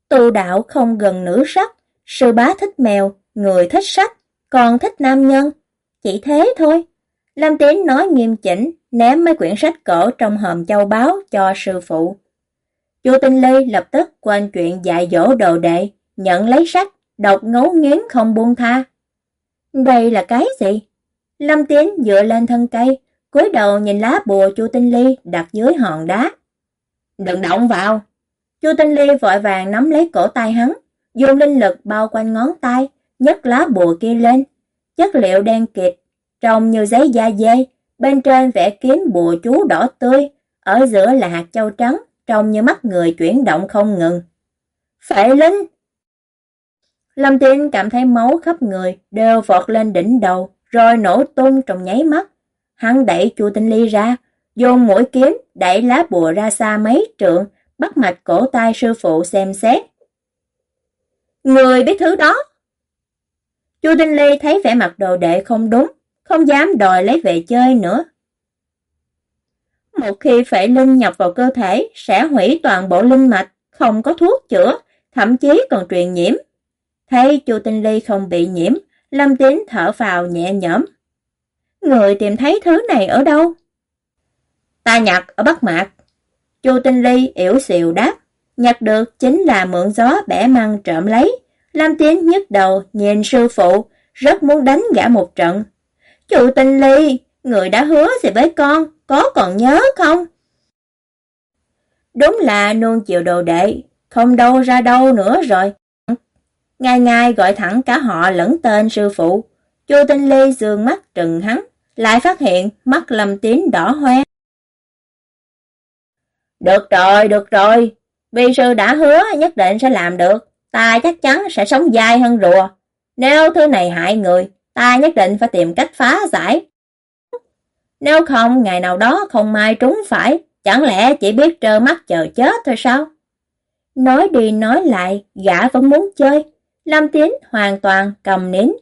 Tu đạo không gần nữ sắc, sư bá thích mèo, người thích sách, còn thích nam nhân. Chỉ thế thôi. Lâm Tiến nói nghiêm chỉnh, ném mấy quyển sách cổ trong hòm châu báu cho sư phụ. Chu Tinh Ly lập tức quên chuyện dạy dỗ đồ đệ, nhận lấy sách, đọc ngấu nghiến không buông tha. Đây là cái gì? Lâm Tiến dựa lên thân cây, cúi đầu nhìn lá bùa Chu Tinh Ly đặt dưới hòn đá. Đừng động vào. Chu Tinh Ly vội vàng nắm lấy cổ tay hắn, dùng linh lực bao quanh ngón tay, nhấc lá bùa kia lên. Chất liệu đen kịt, trông như giấy da dê, bên trên vẽ kiếm bùa chú đỏ tươi, ở giữa là hạt châu trắng, trông như mắt người chuyển động không ngừng. Phệ linh! Lâm Tiên cảm thấy máu khắp người đều vọt lên đỉnh đầu, rồi nổ tung trong nháy mắt. Hắn đẩy Chu Tinh Ly ra, dùng mũi kiếm đẩy lá bùa ra xa mấy trượng, bắt mạch cổ tay sư phụ xem xét. Người biết thứ đó. Chu Tinh Ly thấy vẻ mặt đồ đệ không đúng, không dám đòi lấy về chơi nữa. Một khi phệ linh nhập vào cơ thể, sẽ hủy toàn bộ linh mạch, không có thuốc chữa, thậm chí còn truyền nhiễm. Thấy Chu Tinh Ly không bị nhiễm, Lâm Tín thở vào nhẹ nhõm. Người tìm thấy thứ này ở đâu? Ta nhặt ở Bắc Mạc. Chu Tinh Ly yểu xìu đáp, nhặt được chính là mượn gió bẻ măng trộm lấy. Lâm Tín nhức đầu nhìn sư phụ, rất muốn đánh gã một trận. Chu Tinh Ly, người đã hứa gì với con, có còn nhớ không? Đúng là nuông chiều đồ đệ, không đâu ra đâu nữa rồi. Ngày ngày gọi thẳng cả họ lẫn tên sư phụ. Chu Tinh Ly dương mắt trừng hắn, lại phát hiện mắt Lâm Tín đỏ hoe. Được rồi, được rồi, vì sư đã hứa nhất định sẽ làm được, ta chắc chắn sẽ sống dai hơn rùa. Nếu thứ này hại người, ta nhất định phải tìm cách phá giải. Nếu không, ngày nào đó không mai trúng phải, chẳng lẽ chỉ biết trơ mắt chờ chết thôi sao? Nói đi nói lại, gã vẫn muốn chơi. Lâm Tiến hoàn toàn cầm nín.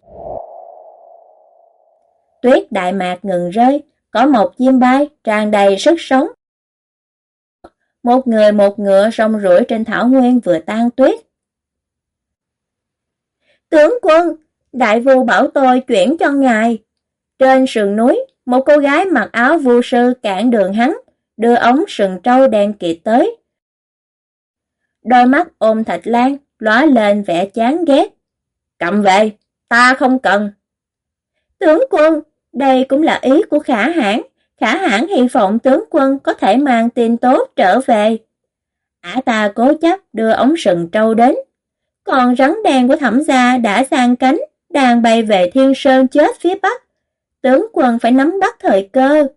Tuyết đại mạc ngừng rơi, có một chim bay tràn đầy sức sống. Một người một ngựa rong ruổi trên thảo nguyên vừa tan tuyết. Tướng quân, đại vua bảo tôi chuyển cho ngài. Trên sườn núi, một cô gái mặc áo vu sư cản đường hắn, đưa ống sừng trâu đen kịt tới. Đôi mắt ôm thạch lan, lóa lên vẻ chán ghét. Cầm về, ta không cần. Tướng quân, đây cũng là ý của khả hãn. Khả hãn hy vọng tướng quân có thể mang tin tốt trở về. Ả ta cố chấp đưa ống sừng trâu đến. Còn rắn đen của thẩm gia đã sang cánh, đang bay về thiên sơn chết phía bắc. Tướng quân phải nắm bắt thời cơ.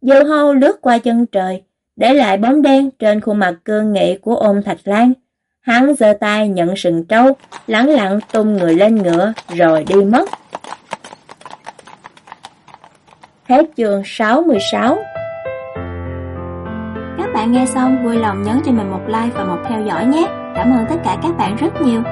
Dâu hâu lướt qua chân trời, để lại bóng đen trên khuôn mặt cương nghị của ôm thạch lan. Hắn giơ tay nhận sừng trâu, lẳng lặng tung người lên ngựa rồi đi mất. Hết chương 66 Các bạn nghe xong vui lòng nhấn cho mình một like và một theo dõi nhé. Cảm ơn tất cả các bạn rất nhiều.